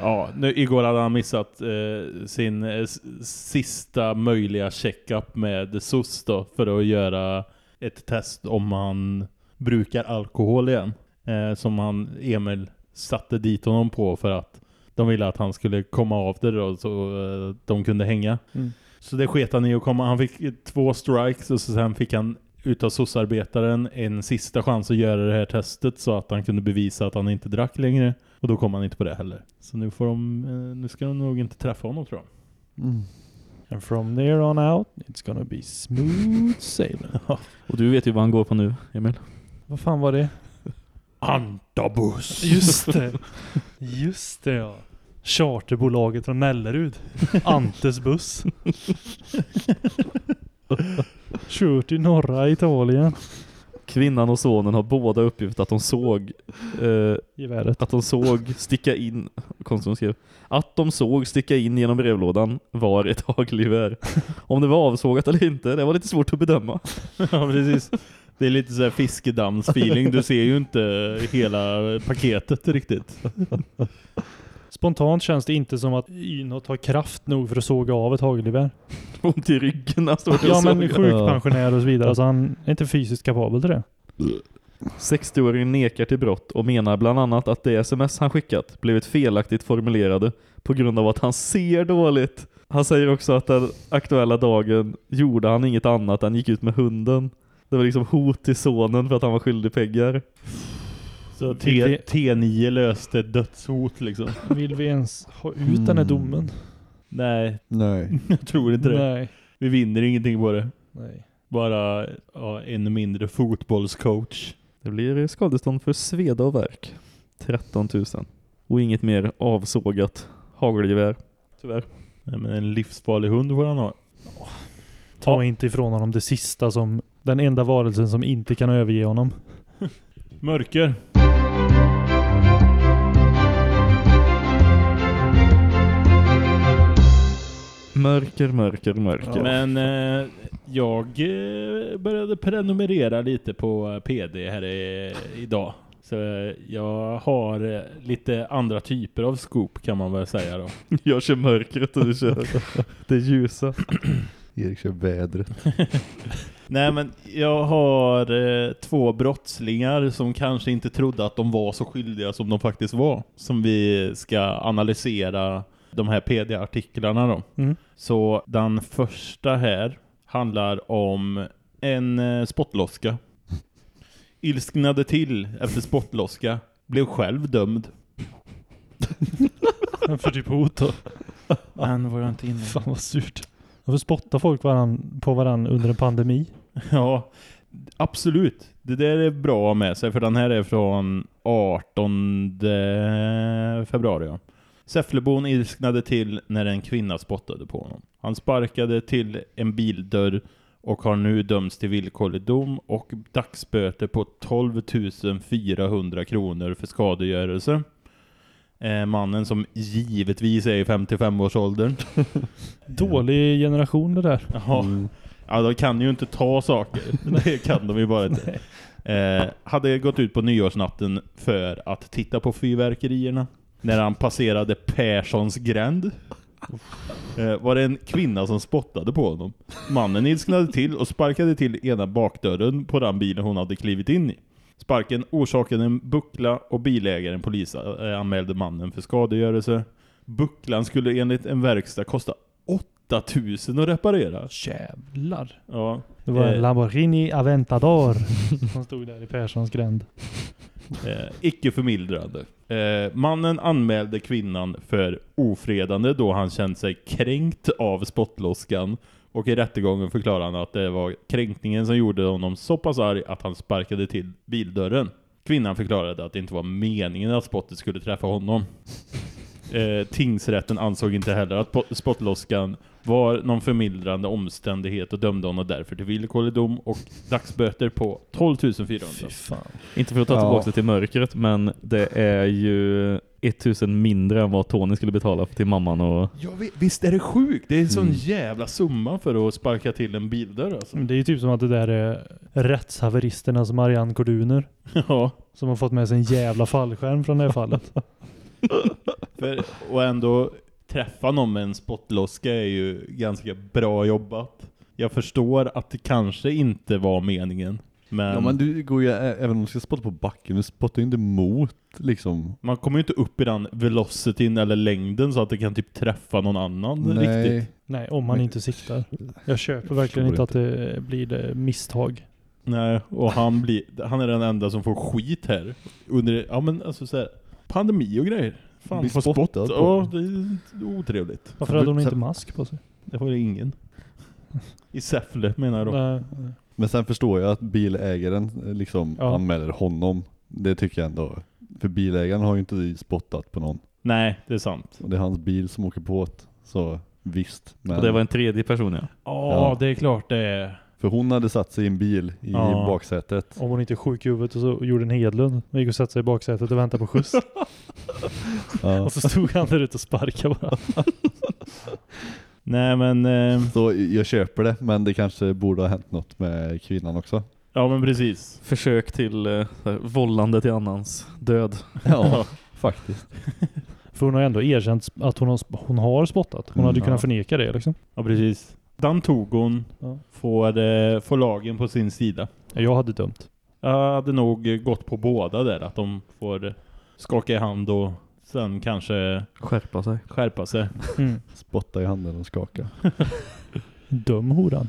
Ja, nu, igår hade han missat eh, sin eh, sista möjliga checkup med SOS då för att göra ett test om han brukar alkohol igen. Eh, som han, Emil, satte dit honom på för att de ville att han skulle komma av det då så eh, de kunde hänga. Mm. Så det sket han i att komma. Han fick två strikes och så sen fick han utav SOS-arbetaren en sista chans att göra det här testet så att han kunde bevisa att han inte drack längre. Och då kom han inte på det heller. Så nu får de, eh, nu ska de nog inte träffa honom tror jag. Mm. And from there on out, it's gonna be smooth sailing. Och du vet ju vad han går på nu, Emil. Vad fan var det? Antabus! Just det. Just det ja. Charterbolaget från Mellerud. Antes buss. Kört i norra Italien. Kvinnan och sonen har båda uppgivit att de såg eh, att de såg sticka in skrev, att de såg sticka in genom brevlådan var ett hagelgevär. Om det var avsågat eller inte, det var lite svårt att bedöma. ja, precis. Det är lite så här fiskedammsfeeling. Du ser ju inte hela paketet riktigt. Spontant känns det inte som att Ynot har kraft nog för att såga av ett hagelgevär. Ont i ryggen när han står och Ja men sjukpensionär och så vidare. Alltså han är inte fysiskt kapabel till det. 60-åringen nekar till brott och menar bland annat att det sms han skickat blivit felaktigt formulerade på grund av att han ser dåligt. Han säger också att den aktuella dagen gjorde han inget annat än gick ut med hunden. Det var liksom hot till sonen för att han var skyldig pengar. Så T- vi- T9 löste dödshot liksom. Vill vi ens ha ut den här Mm. domen? Nej, Nej. jag tror inte det. Nej. Vi vinner ingenting på det. Nej. Bara ja, en mindre fotbollscoach. Det blir skadestånd för sveda och verk. 13 000. Och inget mer avsågat hagelgevär. Tyvärr. Nej, men en livsfarlig hund får han ha. Ta Ja. inte ifrån honom det sista som den enda varelsen som inte kan överge honom. Mörker. Mörker, mörker, mörker. Men eh, jag eh, började prenumerera lite på PD här i, idag. Så eh, jag har eh, lite andra typer av scoop kan man väl säga då. Jag kör mörkret och du kör det ljusa. Erik kör vädret. Nej men jag har eh, två brottslingar som kanske inte trodde att de var så skyldiga som de faktiskt var. Som vi ska analysera de här PD-artiklarna då. Mm. Så den första här handlar om en eh, spottloska. Ilsknade till efter spottloska. Blev själv dömd. För typ hot då. Men var jag inte inne. Fan vad surt. Varför spottar folk varann, på varandra under en pandemi? Ja, absolut. Det där är bra med sig för den här är från 18 februari. Ja. Säfflebon ilsknade till när en kvinna spottade på honom. Han sparkade till en bildörr och har nu dömts till villkorlig dom och dagsböter på 12 400 kronor för skadegörelse. Eh, mannen som givetvis är i 55-årsåldern. Dålig generation det där. Jaha. Ja, de kan ju inte ta saker. Det kan de ju bara inte. Eh, hade gått ut på nyårsnatten för att titta på fyrverkerierna. När han passerade Perssons gränd. Eh, var det en kvinna som spottade på honom. Mannen ilsknade till och sparkade till ena bakdörren på den bilen hon hade klivit in i. Sparken orsakade en buckla och bilägaren polisanmälde eh, mannen för skadegörelse. Bucklan skulle enligt en verkstad kosta 8000 att reparera. Jävlar. Ja. Det var en Eh. Lamborghini Aventador som stod där i Perssons gränd. Eh, icke förmildrande. Eh, mannen anmälde kvinnan för ofredande då han känt sig kränkt av spottloskan. Och i rättegången förklarade han att det var kränkningen som gjorde honom så pass arg att han sparkade till bildörren. Kvinnan förklarade att det inte var meningen att spottet skulle träffa honom. Eh, tingsrätten ansåg inte heller att po- spottloskan var någon förmildrande omständighet och dömde honom därför till villkorlig dom och dagsböter på 12 400. Fy fan. Inte för att ta Ja. tillbaka det till mörkret, men det är ju 1000 mindre än vad Tony skulle betala till mamman och... Ja, vi- visst är det sjukt? Det är en sån Mm. jävla summa för att sparka till en bildörr alltså. Det är ju typ som att det där är rättshaveristernas Marianne Korduner. Ja, Som har fått med sig en jävla fallskärm från det här fallet. för, och ändå träffa någon med en spottloska är ju ganska bra jobbat. Jag förstår att det kanske inte var meningen. Men, Ja men du går ju, även om du ska spotta på backen, du spottar ju inte mot liksom. man kommer ju inte upp i den velocityn eller längden så att det kan typ träffa någon annan Nej. riktigt. Nej, om man Men- inte siktar. Jag köper verkligen inte att det blir det misstag. Nej, och han, blir, han är den enda som får skit här. Under, ja men alltså så här, pandemi och grejer. Fan, spott. spottad på. Ja, det är otrevligt. Varför hade hon inte mask på sig? Det var det ingen. I Säffle menar jag då. Nej, nej. Men sen förstår jag att bilägaren eh, liksom Ja. anmäler honom. Det tycker jag ändå. För bilägaren har ju inte spottat på någon. Nej, det är sant. Och det är hans bil som åker på det. Så visst. Men Och det var en tredje person, ja. Ja, Ja. det är klart det är. För hon hade satt sig i en bil i Ja. baksätet. Om hon inte är sjuk i huvudet och så gjorde en Hedlund. Och gick och satte sig i baksätet och väntade på skjuts. Ja. och så stod han där ute och sparkade bara. Nej men, eh, Så jag köper det, men det kanske borde ha hänt något med kvinnan också. ja men precis. Försök till eh, här, vållande till annans död. Ja, faktiskt. För hon har ändå erkänt att hon har, hon har spottat. Hon hade Mm, kunnat ja. förneka det liksom. Ja precis. Den tog hon, Ja. får, eh, får lagen på sin sida. Jag hade dömt. Jag hade nog gått på båda där, att de får skaka i hand och sen kanske Skärpa sig. skärpa sig. Mm. Spotta i handen och skaka. Döm horan.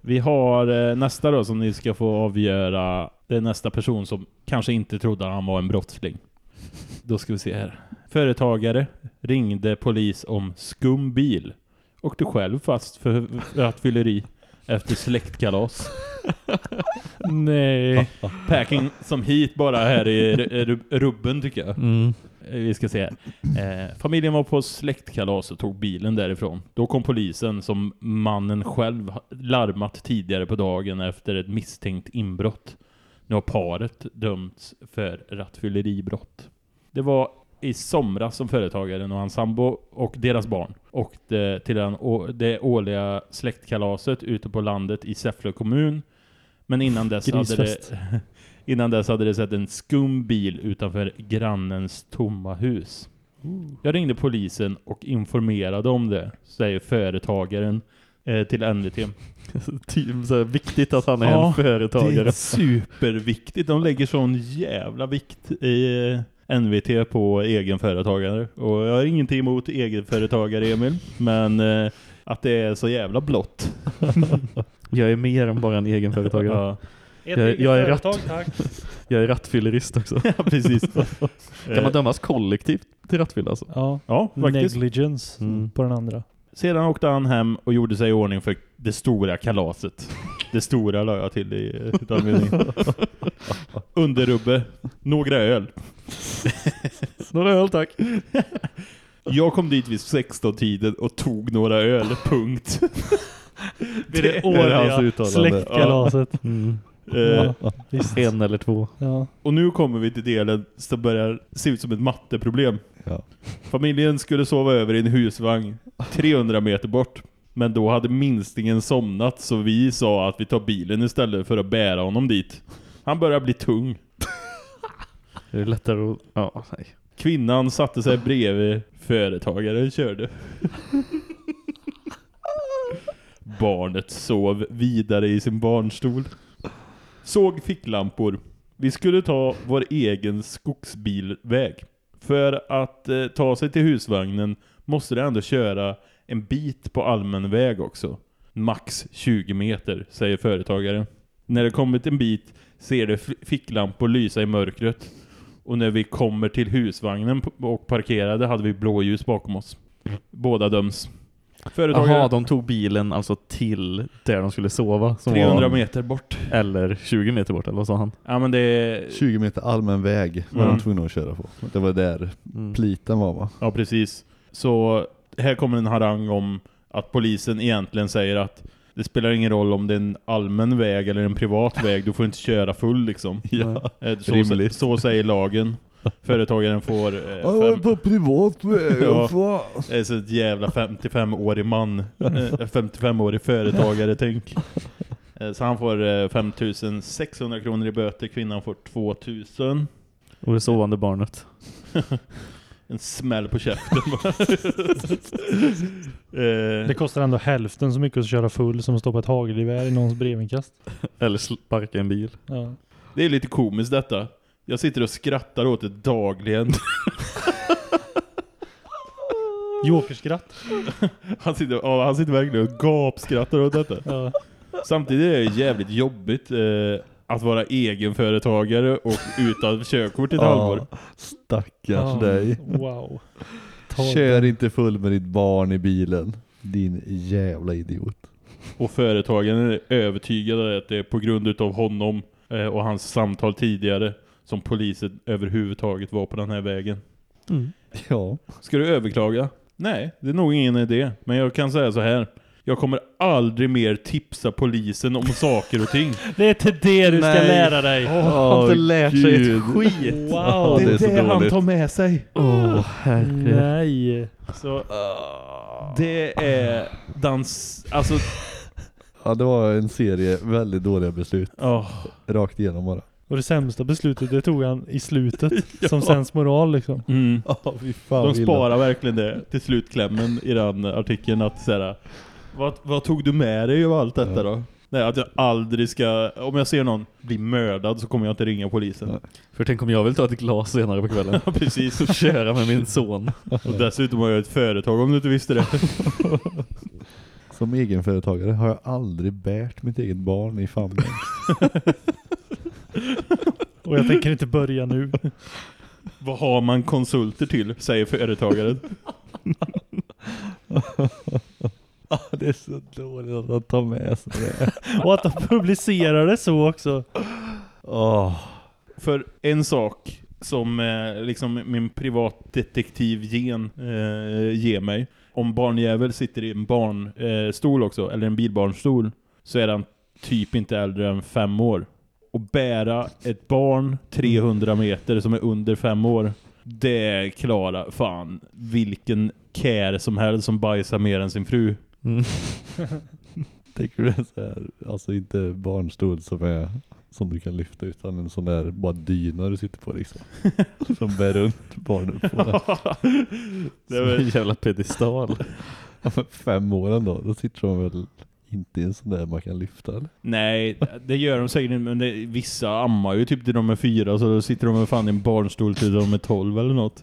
Vi har eh, nästa då som ni ska få avgöra. Det är nästa person som kanske inte trodde att han var en brottsling. Då ska vi se här. Företagare ringde polis om skum bil. Åkte själv fast för rattfylleri efter släktkalas. Nej. Packing som hit bara här i ru- rubben tycker jag. Mm. Vi ska se. Eh, familjen var på släktkalas och tog bilen därifrån. Då kom polisen som mannen själv larmat tidigare på dagen efter ett misstänkt inbrott. Nu har paret dömts för rattfylleribrott. Det var i somras som företagaren och hans sambo och deras barn åkte till den, det årliga släktkalaset ute på landet i Säffle kommun. Men innan dess, hade det, innan dess hade det sett en skum bil utanför grannens tomma hus. Jag ringde polisen och informerade om det, säger företagaren eh, till NVT. Ty- så här, viktigt att han är Ja, en Det företagare. är superviktigt. De lägger sån jävla vikt i eh, NVT på egenföretagare. Och jag har ingenting emot egenföretagare, Emil. Men eh, att det är så jävla blått. Jag är mer än bara en egenföretagare. Ja, Jag- jag är företag. Jag är rattfyllerist också. ja precis. Kan man dömas kollektivt till rattfylla alltså? Ja, Ja, faktiskt. negligence Mm. på den andra. Sedan åkte han hem och gjorde sig i ordning för det stora kalaset. Det stora la jag till i utan mening. Underrubbe, några öl. Några öl tack. Jag kom dit vid 16-tiden och tog några öl, punkt. Det är hans årliga släktkalaset. Mm. Eh, Ja. En eller två. Ja. och nu kommer vi till delen som börjar se ut som ett matteproblem. Ja. Familjen skulle sova över i en husvagn 300 meter bort. Men då hade minstingen somnat så vi sa att vi tar bilen istället för att bära honom dit. Han börjar bli tung. Det är lättare att... Ja, nej. Kvinnan satte sig bredvid företagaren körde. Barnet sov vidare i sin barnstol. Såg ficklampor. Vi skulle ta vår egen skogsbilväg. För att eh, ta sig till husvagnen måste det ändå köra en bit på allmän väg också. Max 20 meter, säger företagaren. När det kommit en bit ser det ficklampor lysa i mörkret. Och när vi kommer till husvagnen och parkerade hade vi blåljus bakom oss. Båda döms. Företagaren Jaha, de tog bilen alltså till där de skulle sova. Som 300 var, meter bort. Eller 20 meter bort, eller vad sa han? Ja men det är... 20 meter allmän väg var Mm. de tvungna att köra på. Det var där Mm. pliten var va? Ja precis. Så här kommer en harang om att polisen egentligen säger att det spelar ingen roll om det är en allmän väg eller en privat väg. Du får inte köra full liksom. Ja. Eh, Så, så säger lagen. Företagaren får eh, Ja, jag fem, på privat väg. Ja. Det är så ett jävla 55-årig man. Eh, 55-årig företagare, tänk. Eh, Så han får eh, 5600 kronor i böter, kvinnan får 2000. Och det sovande barnet. En smäll på käften. Eh, Det kostar ändå hälften så mycket att köra full som att stoppa ett hagelgevär i någons brevinkast. Eller sparka en bil. Ja. Det är lite komiskt detta. Jag sitter och skrattar åt det dagligen. Jokerskratt. Han sitter, ja, han sitter verkligen och gapskrattar åt detta. Ja. Samtidigt är det jävligt jobbigt eh, att vara egenföretagare och utan körkort i ett halvår. Stackars Ja. dig. Wow. Ta Kör inte full med ditt barn i bilen. Din jävla idiot. Och företagaren är övertygade att det är på grund utav honom eh, och hans samtal tidigare som polisen överhuvudtaget var på den här vägen. Ja. Ska du överklaga? Nej, det är nog ingen idé. Men jag kan säga så här. Jag kommer aldrig mer tipsa polisen om saker och ting. Det är inte det du ska Nej. lära dig. Han har inte lärt sig ett skit. Wow. det är så dåligt. tar med sig. Åh, herregud. Nej. Så det är dans... Alltså, Ja, det var en serie väldigt dåliga beslut. åh. Rakt igenom bara. Och det sämsta beslutet det tog han i slutet. Som sens moral liksom. Mm. Ja, fan De sparar verkligen det till slutklämmen i den artikeln att säga vad, vad tog du med dig av allt detta då? Nej, att jag aldrig ska, om jag ser någon bli mördad så kommer jag inte ringa polisen. Nej. För tänk om jag vill ta ett glas senare på kvällen. Precis. Och köra med min son. Och dessutom har jag ett företag om du inte visste det. Som egenföretagare har jag aldrig bärt mitt eget barn i famnen. Och jag tänker inte börja nu. Vad har man konsulter till, säger företagaren. det är så dåligt att de tar med sig det. Och att de publicerar det så också. Oh. För en sak som eh, liksom min privatdetektiv-gen eh, ger mig. Om barnjävel sitter i en barnstol eh, också, eller en bilbarnstol, så är den typ inte äldre än fem år. Och bära ett barn 300 meter som är under fem år, Det klarar fan vilken care som helst som bajsar mer än sin fru. Mm. Tänker du så här, alltså inte barnstol som är som du kan lyfta utan en sån där bara dyna du sitter på liksom. som bär runt barnet på. Det är en jävla pedestal. Ja, Fem år ändå, då sitter de väl inte i en sån där man kan lyfta eller? nej, det gör de säkert men det, vissa ammar ju typ till de är fyra så då sitter de fan i en barnstol till de är tolv eller något.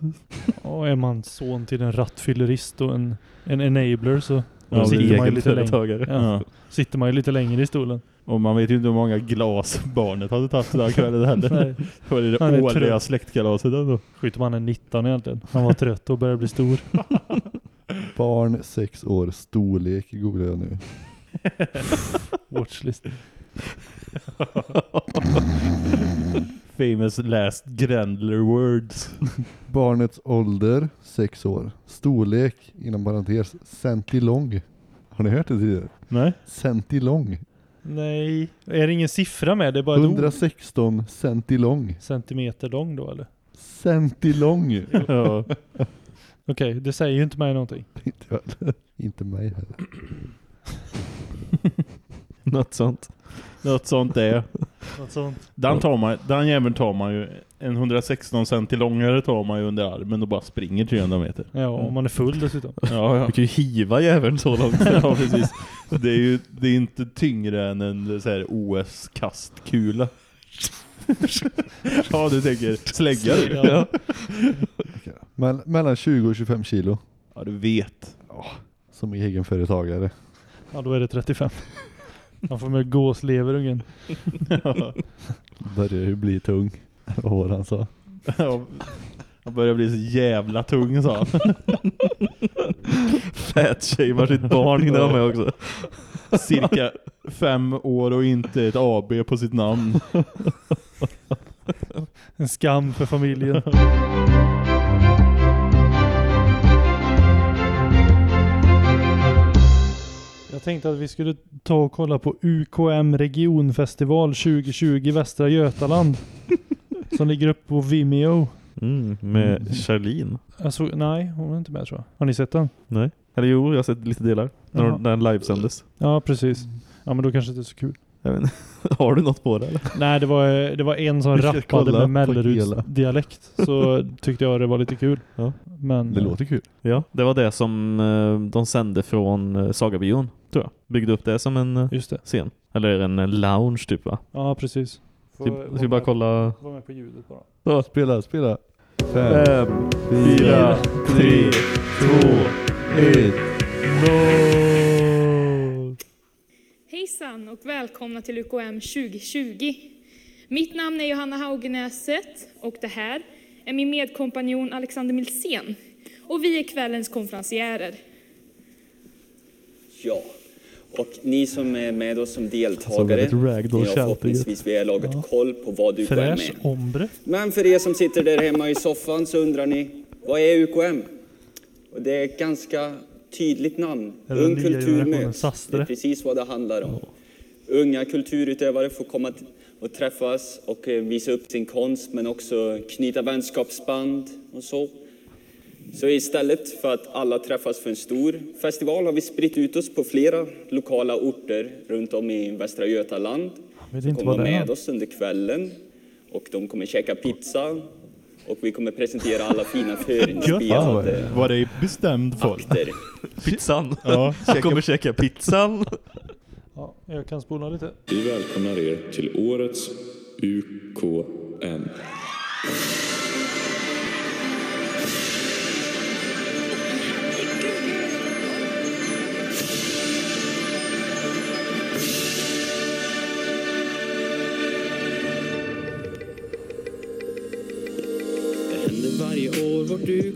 Och är man son till en rattfyllerist och en, en enabler så Ja, sitter, man lite längre, ja, sitter man ju lite längre i stolen. Och man vet ju inte hur många glas barnet hade tagit den kvällen heller. Nej. Det var det Han är årliga släktkalaset ändå. Skjuter man en 19 egentligen. Han var trött och började bli stor. Barn, sex år, storlek googlar jag nu. Watchlist. Famous last Grandler words. Barnets ålder, sex år. Storlek, inom parentes, centilong. Har ni hört det tidigare? Nej? Centilong. Nej. Är det ingen siffra med? Det är bara ett ord. 116 centilong. Centimeter lång då eller? Centilong. Ja. Okej, det säger ju inte mig någonting. inte, inte mig heller. Något sånt. Något sånt är. Något sånt. Den, tar man, den jäveln tar man ju, en 116 cm långare tar man ju under armen och bara springer 300 meter. Ja, om man är full dessutom. Ja, ja. Du kan ju hiva jäveln så långt. ja precis. Det är ju det är inte tyngre än en så här OS-kastkula. ja, du tänker slägga du. Ja. Men, mellan 20 och 25 kilo. Ja, du vet. Som egenföretagare. ja, då är det 35. Han får med gåslever ungen. Börjar ju bli tung. Vad var han sa? Ja, Han börjar bli så jävla tung, sa han. Fat-shamear sitt barn innan med också. Cirka fem år och inte ett AB på sitt namn. En skam för familjen. Jag tänkte att vi skulle ta och kolla på UKM regionfestival 2020 Västra Götaland. som ligger upp på Vimeo. Mm, med Charlene. Alltså, nej, hon är inte med tror jag. Har ni sett den? Nej. Eller jo, jag har sett lite delar. När, Jaha. när den livesändes. Ja, precis. Ja, men då kanske det är så kul. Inte. Har du något på det eller? Nej, det var, det var en som rappade med Melleruds dialekt. Så tyckte jag det var lite kul. Ja. Men, Det låter kul. Ja, det var det som eh, de sände från eh, Sagabion, tror jag. Byggde upp det som en eh, Just det. scen. Eller en lounge typ va? Ja, precis. Ska vi- ska vi bara kolla? Var med på ljudet bara. Spela, spela. Fem, Fem, fyra, tre, två, ett. Hejsan och välkomna till UKM 2020. Mitt namn är Johanna Haugenäset och det här är min medkompanjon Alexander Milsén. Och vi är kvällens konferencierer. Ja, och ni som är med oss som deltagare, ni har förhoppningsvis det här laget koll på vad UKM Fräsch är. ombre. Men för er som sitter där hemma i soffan så undrar ni, vad är UKM? Och det är ett ganska tydligt namn. Ung kultur möts. Det är precis vad det handlar om. Unga kulturutövare får komma och träffas och eh, visa upp sin konst men också knyta vänskapsband och så. Så istället för att alla träffas för en stor festival har vi spritt ut oss på flera lokala orter runt om i Västra Götaland. Vet De inte kommer med är. oss under kvällen och de kommer käka pizza och vi kommer presentera alla fina förinspelade Var det i bestämd form? akter. Pizzan. Ja, Jag kommer käka pizzan. Ja, jag kan spola lite. Vi välkomnar er till årets UKM.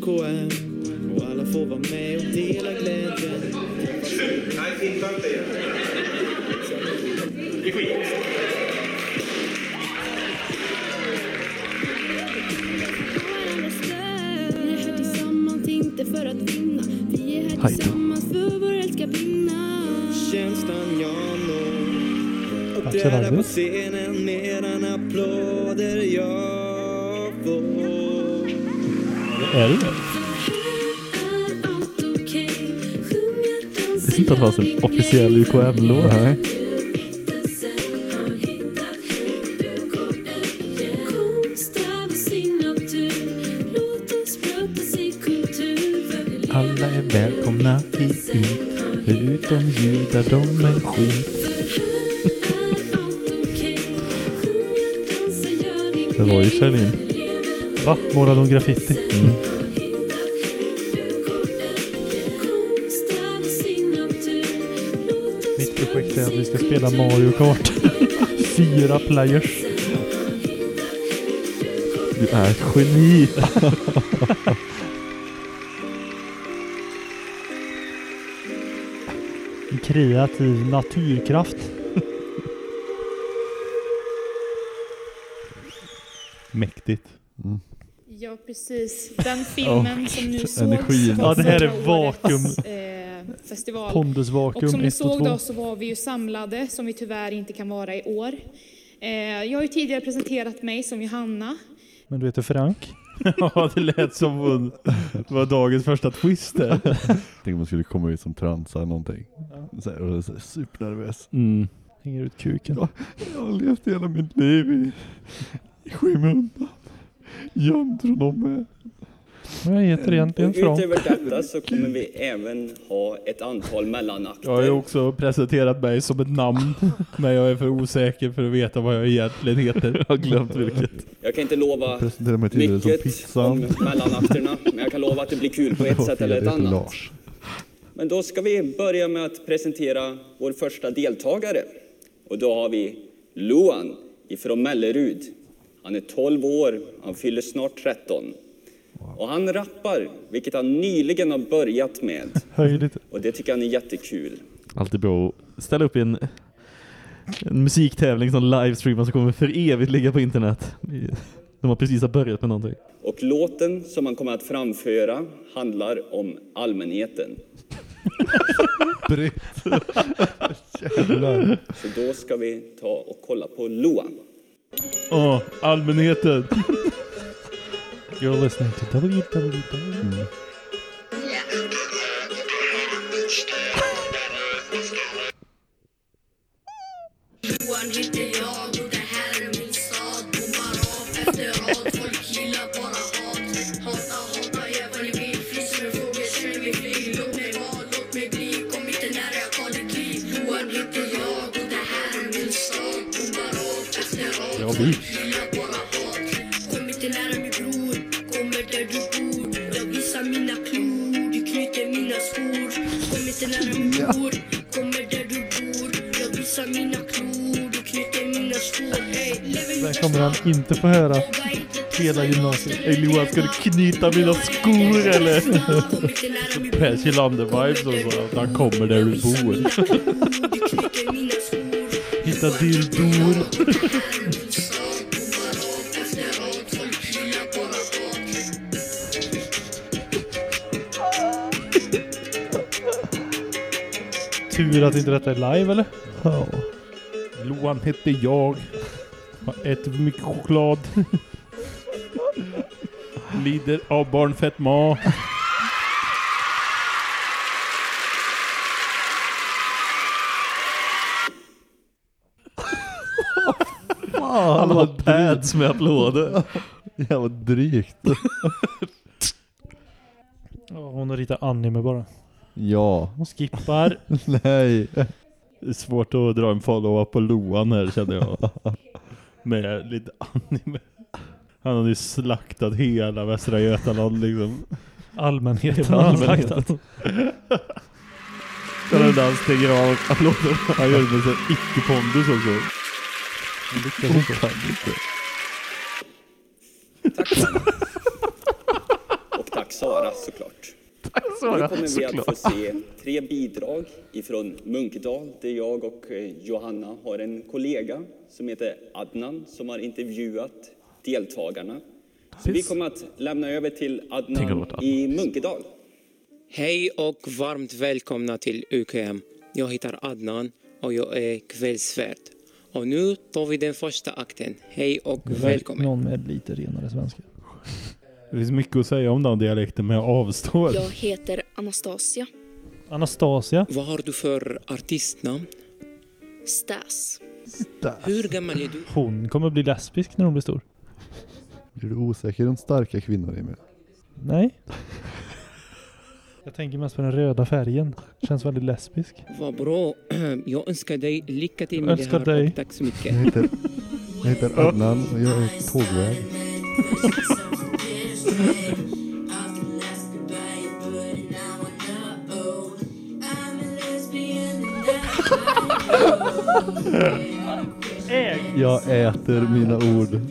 UKM och alla får vara med och dela glädjen. Här tillsammans, inte är Hej. då. på scenen medan applåder jag får. Är inte fanns en officiell UKM-låt. Nej. Alla är välkomna hit. Förutom judar, de är skit. Det var ju Kjellin. Va? Målade hon graffiti? Mm. Är att vi ska spela Mario Kart. Fyra players. Du är ett geni. En kreativ naturkraft. Mäktigt. Mm. Ja, precis. Den filmen som nu sågs energin. var Ja, det här är vakuum. Festival. Pondus Och som ni 1 och såg 2. då så var vi ju samlade, som vi tyvärr inte kan vara i år. Eh, jag har ju tidigare presenterat mig som Johanna. Men du heter Frank. Ja, det lät som hon var dagens första twist där. Tänk om man skulle komma ut som transa eller någonting. Så här, och så här, supernervös. Mm. Hänger ut kuken. Jag har levt hela mitt liv i, i skymundan. Gömd från dem med. Jag heter egentligen Frank. utöver detta så kommer vi även ha ett antal mellanakter. Jag har ju också presenterat mig som ett namn, men jag är för osäker för att veta vad jag egentligen heter. Jag har glömt vilket. Jag kan inte lova mycket om mellanakterna, men jag kan lova att det blir kul på ett sätt eller ett annat. Lars. Men då ska vi börja med att presentera vår första deltagare. Och då har vi Luan ifrån Mellerud. Han är 12 år, han fyller snart 13. Och han rappar, vilket han nyligen har börjat med. Höj lite. Och det tycker han är jättekul. Alltid bra att ställa upp i en, en musiktävling som livestreamas som kommer för evigt ligga på internet. De har precis har börjat med någonting. Och låten som han kommer att framföra handlar om allmänheten. Brett. Jävlar. Så då ska vi ta och kolla på Luan. Åh, allmänheten. You're listening to www. Kommer han inte få höra hela gymnasiet. Ey Johan, ska du knyta mina skor eller? Per Kjellander-vibes och så. Att han kommer där du bor. Hitta dildor. Tur att inte detta är live eller? Ja. Loan hette jag. Har ätit mycket choklad. Lider av barnfetma. Fan vad pads med applåder. Jävla drygt. Ja, hon har ritat anime bara. Ja. Hon skippar. Nej. Det är svårt att dra en follow-up på Loan här känner jag. Med lite anime. Han har ju slaktat hela Västra Götaland liksom. Allmänheten har slaktat. Sen är det han stänger av. Han gör det med så här icke-pondus också. Och tack Sara såklart. Tack Nu kommer vi att få se tre bidrag ifrån Munkedal där jag och eh, Johanna har en kollega som heter Adnan som har intervjuat deltagarna. Så vi kommer att lämna över till Adnan. i Munkedal. Hej och varmt välkomna till UKM. Jag heter Adnan och jag är kvällsvärd. Och nu tar vi den första akten. Hej och välkommen. Någon med lite renare svenska. Det finns mycket att säga om den dialekten men jag avstår. Jag heter Anastasia. Anastasia. Vad har du för artistnamn? Stas. Hur gammal är du? Hon kommer bli lesbisk när hon blir stor. Blir du osäker runt starka kvinnor Emil? Nej. Jag tänker mest på den röda färgen. Känns väldigt lesbisk. Vad bra. Jag önskar dig lycka till Jag med det önskar här dig. tack så mycket. Jag heter, jag heter Adnan och jag är tågvärd. Jag äter mina ord.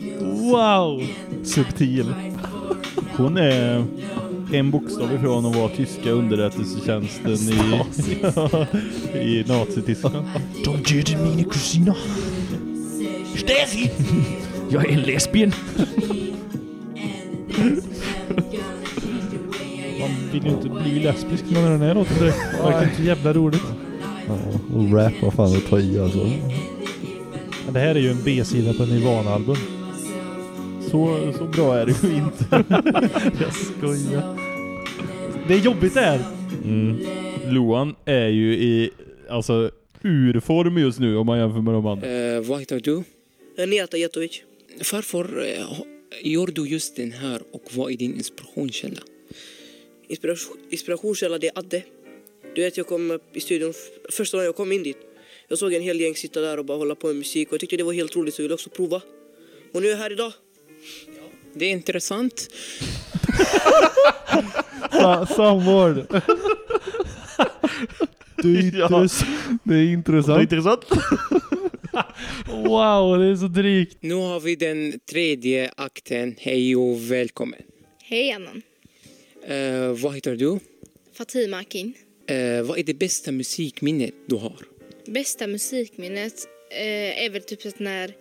Wow! Subtil. Hon är en bokstav ifrån att vara tyska underrättelsetjänsten i, i Nazityskland. De dödade mina kusiner. Stasi! Jag är en lesbien. Man vill ju inte bli lesbisk när man hör den här låten direkt. Det verkar inte jävla roligt. Ja, och rap var fan att ta i alltså. Men det här är ju en B-sida på Nirvana-album. Så, så bra är det ju inte. Jag skojar. Det är jobbigt det här. Mm. Loan är ju i alltså urform just nu om man jämför med de andra. Eh, vad heter du? Renata Jetovic. Varför eh, gör du just den här och vad är din inspirationskälla? Inspiration, inspirationskälla det är Adde. Du vet jag kom upp i studion första gången jag kom in dit. Jag såg en hel gäng sitta där och bara hålla på med musik och jag tyckte det var helt roligt så jag ville också prova. Och nu är jag här idag. Det är intressant. Sa- Samvård. Är Det är Det är intressant. Wow, det är så drygt. Nu har vi den tredje akten. Hej och välkommen. Hej Annan. Eh, vad heter du? Fatima Akin. Eh, vad är det bästa musikminnet du har? Bästa musikminnet eh, är väl typ att när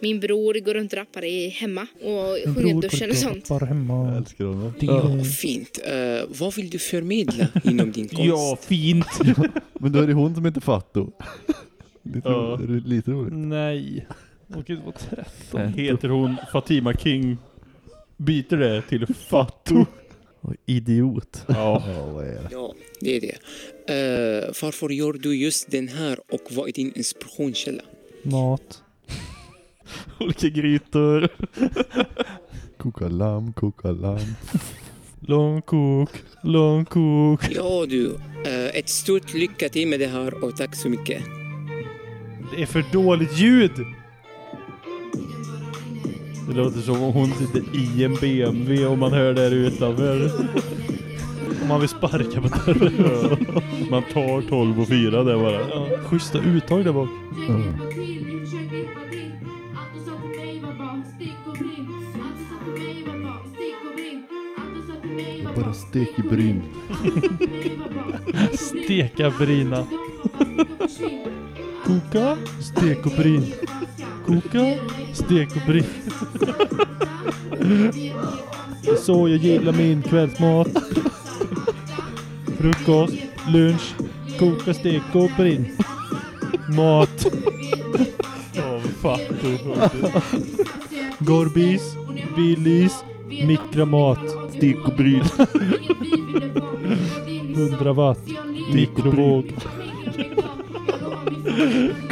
min bror går runt och rappar i hemma och sjunger i duschen och sånt. Hemma. Jag älskar honom. Ja, fint. Eh, vad vill du förmedla inom din konst? Ja, fint. Men då är det hon som heter Fatto. Lite, Ja. ro- lite roligt. Nej. Åh gud vad 13. Heter hon Fatima King? Byter det till? Oj, Idiot. Ja. Ja, det? Ja, det är det. Eh, varför gör du just den här och vad är din inspirationskälla? Mat. Olika grytor. Koka lamm, koka lamm. Långkok. Långkok. Ja du, eh, ett stort lycka till med det här och tack så mycket. Det är för dåligt ljud. Det låter som om hon sitter i en BMW och man hör där utanför. Om man vill sparka på dörren. Ja. Man tar 12 och 4 där bara. Ja, schyssta uttag där bak. Bara stek i bryn. Steka bryna. Koka, stek och bryn. Koka, stek och bryn. Det är så jag gillar min kvällsmat. Frukost, lunch, koka, stek och bryn. Mat. Ja, fatto. Gorbis, Billys, mikromat. Stek och bryn. 100 watt. Mikrovåg.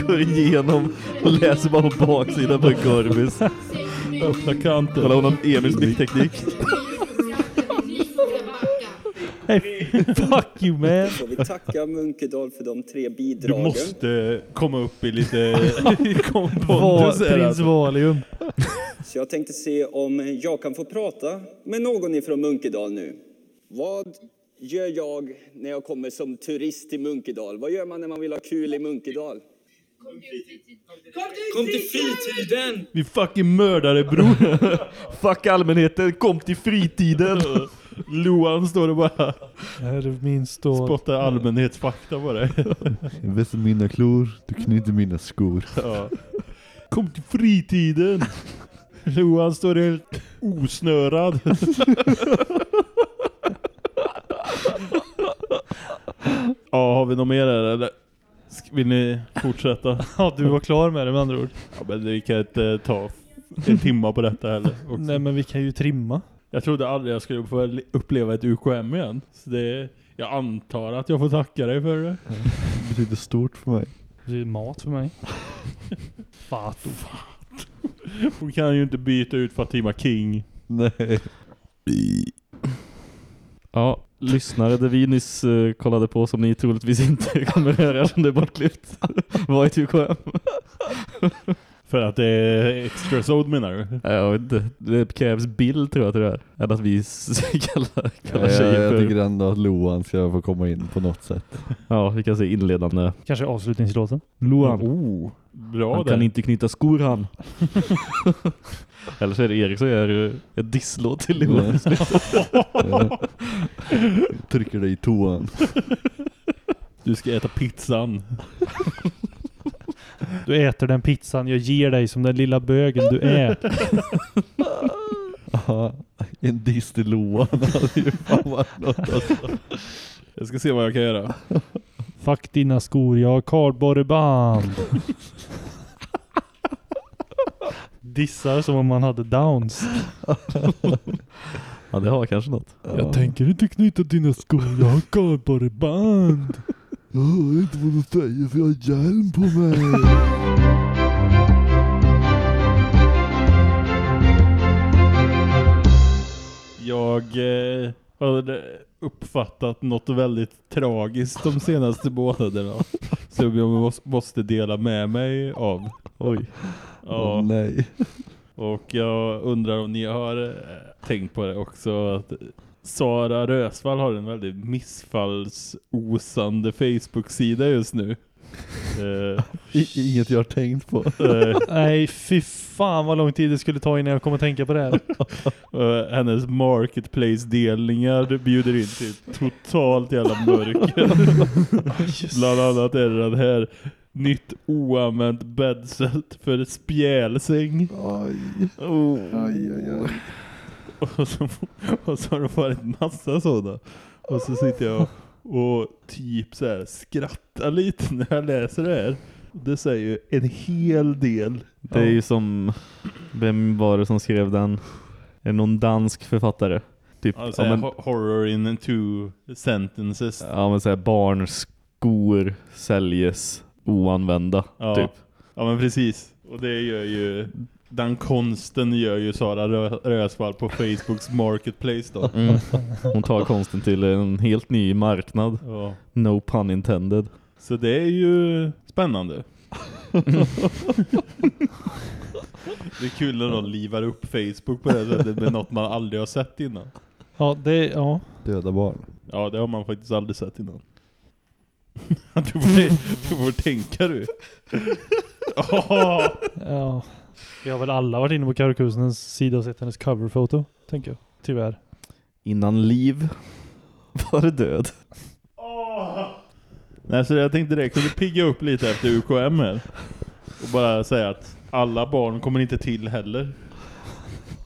Går igenom och läser bara på baksidan på en Gorbis. Öppna kanten. Kolla hon har Emils mickteknik. Hey, fuck you man. Så vi tackar Munkedal för de tre Du bidragen. måste komma upp i lite Va, pondus här prins alltså. Valium. Så jag tänkte se om jag kan få prata med någon ifrån Munkedal nu. Vad gör jag när jag kommer som turist till Munkedal? Vad gör man när man vill ha kul i Munkedal? Kom till fritiden! Vi fucking mördare bror. Fuck allmänheten, kom till fritiden. Loan står och bara Här är min stål. spottar allmänhetsfakta på det. Jag vässar mina klor, du knyter mina skor. Ja. Kom till fritiden. Loan står helt osnörad. Ja, har vi något mer här eller? Vill ni fortsätta? Ja, du var klar med det med andra ord. Ja, men vi kan inte ta en timma på detta heller. också. Nej, men vi kan ju trimma. Jag trodde aldrig jag skulle få uppleva ett UKM igen. Så det, jag antar att jag får tacka dig för det. Det betyder stort för mig. Det är mat för mig. Fato. Hon kan ju inte byta ut Fatima King. Nej. Ja, lyssnare, det vi nyss eh, kollade på som ni troligtvis inte kommer höra som det är bortklippt. Var ett UKM. För att det är extra sod menar du? Ja, inte. det krävs bild tror jag till det här. Eller att vi kallar, kallar Ja, tjejer jag, jag för... tycker ändå att Loan ska få komma in på något sätt. Ja, vi kan se inledande. Kanske avslutningslåten. Loan. Oh, bra Han där. kan inte knyta skor han. Eller så är det Erik som gör ett disslåt till. Ja. Trycker dig i toan. Du ska äta pizzan. Du äter den pizzan jag ger dig som den lilla bögen du är. En diss till Loan hade ju fan varit något alltså. Jag ska se vad jag kan göra. Fuck dina skor, jag har kardborreband. Dissar som om man hade downs. Ja, det har kanske något. Jag tänker inte knyta dina skor, jag har kardborreband. Jag hör inte vad du säger för jag har hjälm på mig. har uppfattat något väldigt tragiskt de senaste månaderna. Som jag mås- måste dela med mig av. Oj. Ja. Åh, nej. Och jag undrar om ni har eh, tänkt på det också att Sara Rösvall har en väldigt missfallsosande Facebook-sida just nu. I, inget jag har tänkt på. eh, Nej, fy fan vad lång tid det skulle ta innan jag kommer att tänka på det här. eh, hennes marketplace-delningar bjuder in till totalt jävla mörker. Bland annat är det den här nytt oanvänt bäddset för spjälsäng. Oj. Oh. Aj, aj, aj. Och så, och så har det varit massa sådana. Och så sitter jag och typ så här skrattar lite när jag läser det här. Det säger ju en hel del. Det är ju som... Vem var det som skrev den? Är det någon dansk författare? Typ, Alltså, ja, men, ho- horror in two sentences. ja, men så här, barnskor säljes oanvända. Ja. Typ. Ja men precis. Och det gör ju den konsten gör ju Sara Rö- Rösvall på Facebooks marketplace då. Mm. Hon tar konsten till en helt ny marknad. Ja. No pun intended. Så det är ju spännande. det är kul när någon livar upp Facebook på det sättet med något man aldrig har sett innan. Ja, det, ja. Döda barn. Ja, det har man faktiskt aldrig sett innan. du, får, du får tänka du. Åh! ja. Vi har väl alla varit inne på Karokusens sida och sett hennes coverfoto, tänker jag. Tyvärr. Innan liv var det död. Nej, så jag tänkte det kunde pigga upp lite efter UKM här. Och bara säga att alla barn kommer inte till heller.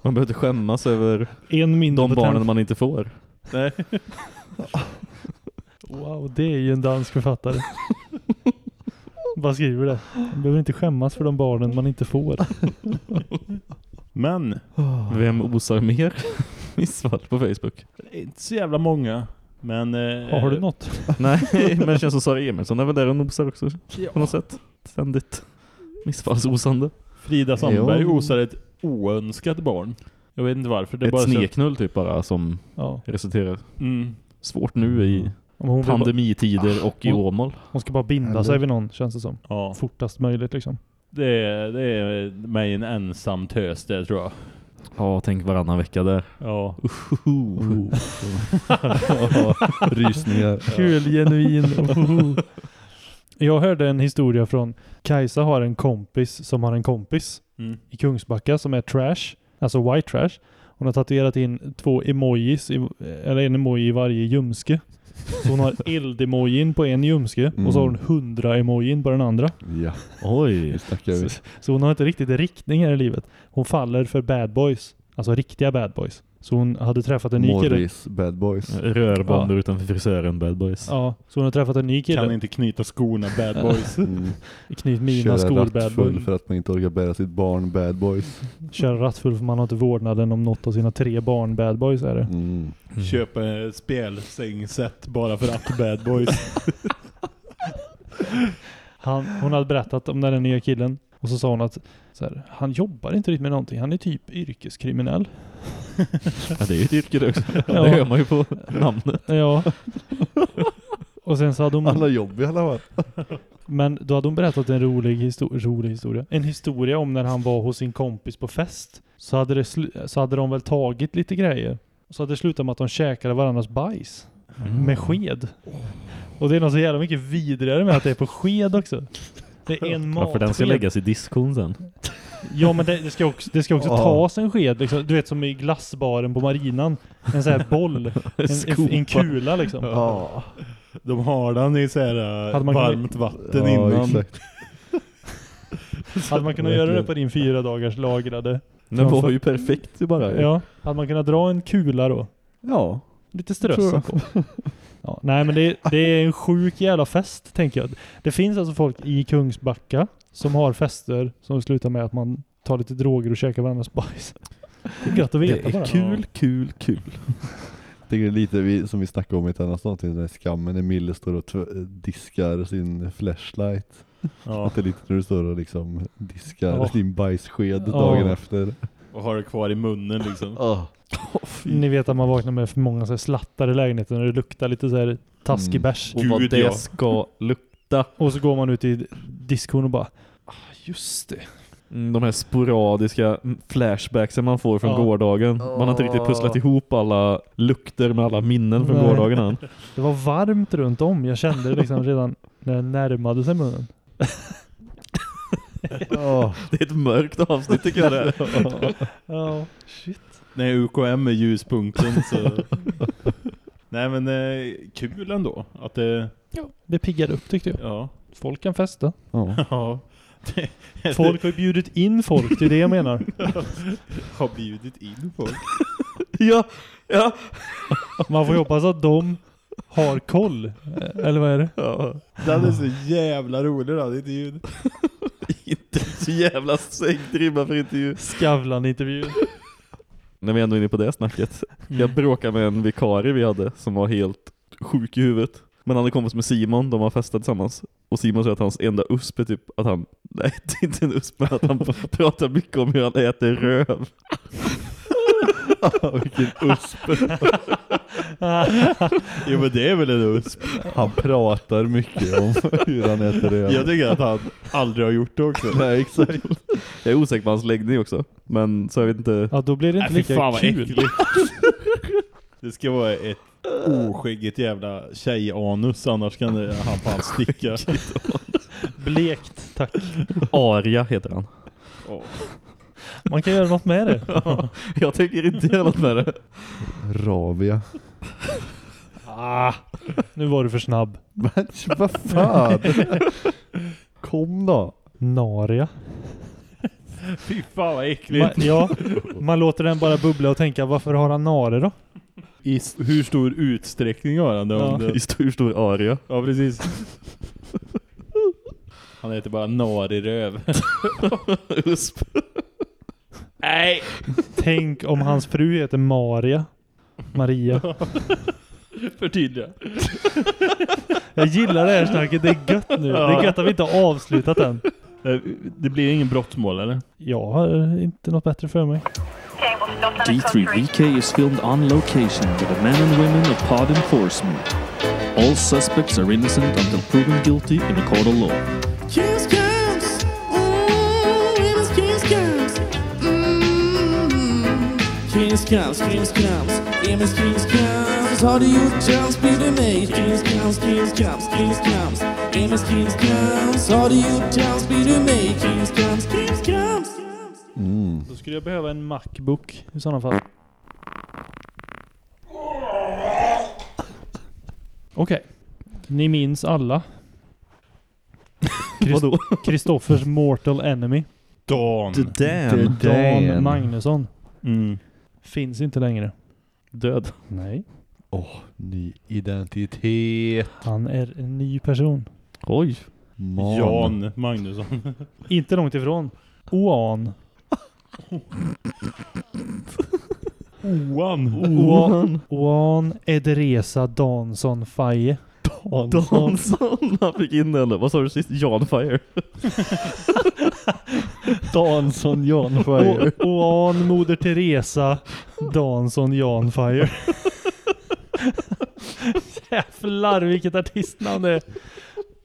Man behöver inte skämmas över En mindre de barnen temp. man inte får. Nej. Wow, det är ju en dansk författare. Vad skriver det? Man behöver inte skämmas för de barnen man inte får. Men Vem osar mer missfall på Facebook? det är inte så jävla många. Men... Eh, Har du något? Nej, men det känns som Sara Emilsson är väl där och nosar också. På något sätt. Ständigt missfallsosande. Frida Sandberg Jo. osar ett oönskat barn. Jag vet inte varför. Det Ett bara sneknull typ bara som Ja. resulterar. Mm. Svårt nu i Om hon, vill bara, pandemitider och i Hon- Åmål. hon ska bara binda Eller? sig vid någon, känns det som. Ja. Fortast möjligt liksom. Det är, det är mig en ensam tös där tror jag. Ja, tänk varannan vecka där. Ja. Uhuhu. Rysningar. Kul, genuin. Jag hörde en historia från Kajsa har en kompis som har en kompis Mm. i Kungsbacka som är trash, alltså white trash. Hon har tatuerat in två emojis, i, eller en emoji i varje ljumske. Så hon har eld-emojin på en ljumske och så har hon hundra emojin på den andra. Ja, Oj. vi. Så hon har inte riktigt riktning här i livet. Hon faller för bad boys, alltså riktiga bad boys. Så hon hade träffat en ny kille. Morris Bad Boys. Rörband utanför frisören Bad Boys. Ja, så hon har träffat en ny kille. Kan inte knyta skorna bad boys. Mm. Knyt mina Köra skor bad rattfull boy. för att man inte orkar bära sitt barn Bad Boys. Köra rattfull för man har inte vårdnaden om något av sina tre barn bad boys är det. Mm. Köpa ett spelsängset bara för att bad boys. Han, hon hade berättat om den nya killen. Och så sa hon att här, han jobbar inte riktigt med någonting. Han är typ yrkeskriminell. Ja, det är ju ett yrke det också. Ja. Det hör man ju på namnet. Ja. Och sen så hade hon... Han har jobb i alla fall. Men då hade hon berättat en rolig, histo- rolig historia. En historia om när han var hos sin kompis på fest. Så hade, det så hade de väl tagit lite grejer. Och så hade det slutat med att de käkade varandras bajs. Mm. Med sked. Och det är något så jävla mycket vidrigare med att det är på sked också. Det är en Ja, för den ska matsked. läggas i diskon sen. Ja men det, det ska också, det ska också Ja. tas en sked liksom. Du vet som i glassbaren på marinan. En sån här boll. En, en, en kula liksom. Ja. De har den i så här äh, Hade man varmt kunnat- vatten Ja, innan. exakt. Hade man kunnat göra det på din fyra dagars lagrade? Den var ju perfekt ju bara. Ja, hade man kunnat dra en kula då? Ja. Lite strössel på. Ja, nej men det, det är en sjuk jävla fest tänker jag. Det finns alltså folk i Kungsbacka som har fester som slutar med att man tar lite droger och käkar varandras bajs. Det är gött att veta Det är bara. kul, kul, kul. Jag är lite vi, som vi snackade om i ett annat avsnitt, den där skammen när Mille står och diskar sin flashlight. Ja. Att det är lite när du står och liksom diskar Ja. din bajssked Ja. dagen efter. Och har det kvar i munnen liksom. Oh. Ni vet att man vaknar med för många så här slattar i lägenheten och det luktar lite så här taskig Mm. bärs. Och vad Gud, det ja. ska lukta. Och så går man ut i diskon och bara ah, just det. Mm, De här sporadiska flashbacksen man får från Ja. gårdagen. Man har inte riktigt pusslat ihop alla lukter med alla minnen från Nej. gårdagen än. Det var varmt runt om. Jag kände det liksom redan när det närmade sig munnen. Oh. Det är ett mörkt avsnitt tycker jag det. Ja, shit. Nej, UKM är ljuspunkten så... Nej men eh, kul ändå. Att det... Ja, det piggade upp tyckte jag. Ja. Folk kan festa. Ja. ja. Det- Folk har ju bjudit in folk, det är det jag menar. har bjudit in folk. Ja, ja. Man får ju hoppas att de har koll. Eller vad är det? ja. Den är så jävla rolig den intervjun. Inte så jävla sänkt ribba för intervju. Skavlan-intervju. När vi ändå är inne på det snacket. Jag bråkade med en vikarie vi hade som var helt sjuk i huvudet. Men han hade kompis med Simon, de har festat tillsammans. Och Simon sa att hans enda usp är typ att han, nej det är inte en usp, men att han pratar mycket om hur han äter röv. Vilken usp. Jo men det är väl en usp. Han pratar mycket om hur han äter det. Jag tycker att han aldrig har gjort det också. Nej, exakt. Jag är osäker på hans läggning också. Men så jag vet inte. Ja, då blir det inte Nej, lika fan kul. Det ska vara ett oskäggigt jävla tjejanus annars kan det, han fan sticka. Blekt, tack. Aria heter han. Åh. Man kan göra något med det. Ja, jag tänker inte göra något med det. Ravia. Ah, nu var du för snabb. Men vad fan? Kom då. Naria. Fy fan vad äckligt. Man, ja, man låter den bara bubbla och tänka, varför har han nare då? I hur stor utsträckning har han det? Ja. det? I stor, hur stor aria. Ja, precis. Han heter bara Nariröv. Usp. Nej! Tänk om hans fru heter Maria. Maria. Förtydliga. Jag gillar det här snacket, det är gött nu. Det är gött att vi inte har avslutat än. Eh, Det blir ingen brottmål eller? Jag har eh, inte något bättre för mig. D3VK is filmed on location with the men and women of pod enforcement. All suspects are innocent until proven guilty in a court of law. Counts. Women's kiss counts. Har du gjort chans blir det mig. Kiss counts. Women's kiss counts. Har du gjort chans blir det mig. Kiss counts. Mm. Då skulle jag behöva en Macbook i sådana fall. Okej. Ni minns alla. Vadå? Kristoffers Mortal Enemy. Dan. The Dan. Dan Magnusson. Mm. Finns inte längre. Död. Nej. Åh, ny identitet. Han är en ny person. Oj. Man. Jan Magnusson. Inte långt ifrån. Oan. Oan. Oan. Oan Ederesa Dansson Faye. Dansson. Han fick in den. Vad sa du sist? Jan Fire. Dansson Jan Fire. O- Oan Moder Teresa Dansson Jan Fire. Jävlar vilket artistnamn det är.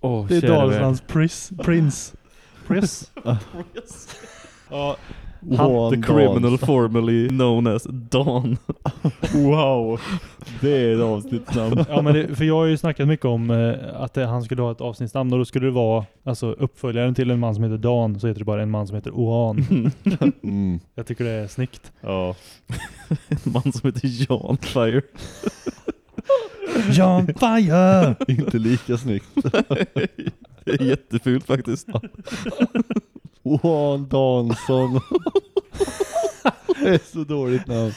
Åh, Det är Dalslands pris, prins. Pris. ja, Juan The criminal Dansson. formerly known as Don. Wow. Det är ett avsnittsnamn. ja men det, för jag har ju snackat mycket om eh, att det, han skulle ha ett avsnittsnamn och då skulle det vara alltså uppföljaren till en man som heter Dan så heter det bara en man som heter Oan. Mm. Jag tycker det är snyggt. Ja. En man som heter Jan Fire. Jan Fire! Inte lika snyggt. Det är jättefult faktiskt. Juan Dansson. Det är så dåligt namn.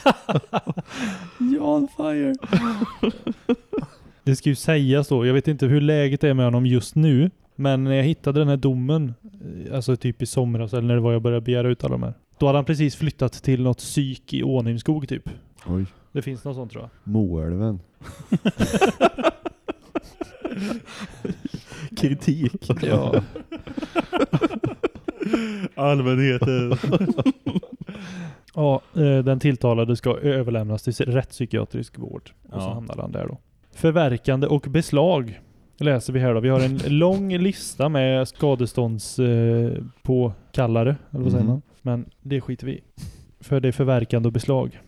Jan Fire. Det ska ju sägas då, jag vet inte hur läget är med honom just nu. Men när jag hittade den här domen, eh, alltså typ i somras eller när det var jag började begära ut alla de här. Då hade han precis flyttat till något psyk i Ånimskog typ. Oj. Det finns något sånt tror jag. Moälven. Kritik. Ja. Allmänheten. Ja, eh, den tilltalade ska överlämnas till rättspsykiatrisk vård. Och så Ja. hamnar han där då. Förverkande och beslag läser vi här då. Vi har en lång lista med skadestånds eh, på kallare, eller vad säger Mhm. man? Men det skiter vi i. För det är förverkande och beslag.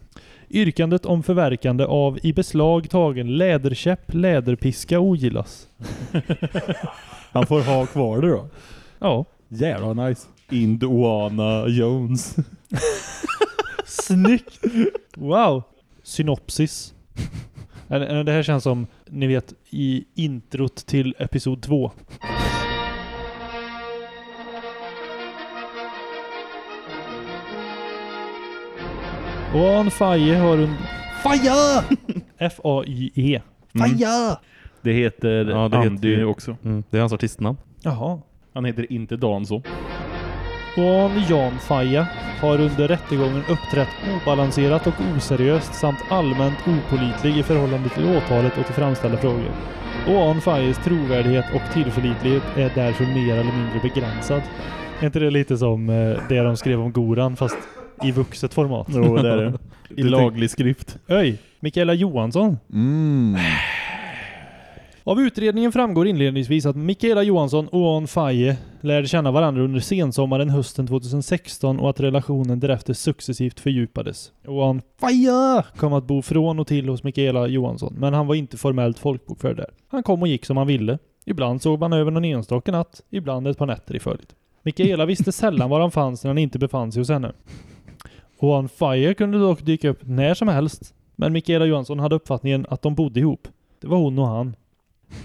Yrkandet om förverkande av i beslag tagen läderkäpp, läderpiska ogillas. Han får ha kvar det då. Ja. Jävlar nice. Indiana Jones. Snyggt! Wow! Synopsis. Det här känns som, ni vet, i introt till episod 2. Oan Faye har. Faja! F-A-Y-E. Faja! Det heter Ja, det Andy heter också. Mm, det är hans artistnamn. Jaha. Han heter inte Danso. Oan Jan Faja har under rättegången uppträtt obalanserat och oseriöst samt allmänt opolitlig i förhållande till åtalet och till framställda frågor. Oan Fajes trovärdighet och tillförlitlighet är därför mer eller mindre begränsad. Är inte det lite som eh, det de skrev om Goran fast i vuxet format? Jo, det är det. I laglig skrift. Öj! Mikaela Johansson. Mm. Av utredningen framgår inledningsvis att Mikaela Johansson och Oan Faye lärde känna varandra under sensommaren hösten 2016 och att relationen därefter successivt fördjupades. Oan Faye kom att bo från och till hos Mikaela Johansson, men han var inte formellt folkbokförd där. Han kom och gick som han ville. Ibland såg man över någon enstaka natt, ibland ett par nätter i följd. Mikaela visste sällan var han fanns när han inte befann sig hos henne. Oan Faye kunde dock dyka upp när som helst, men Mikaela Johansson hade uppfattningen att de bodde ihop. Det var hon och han.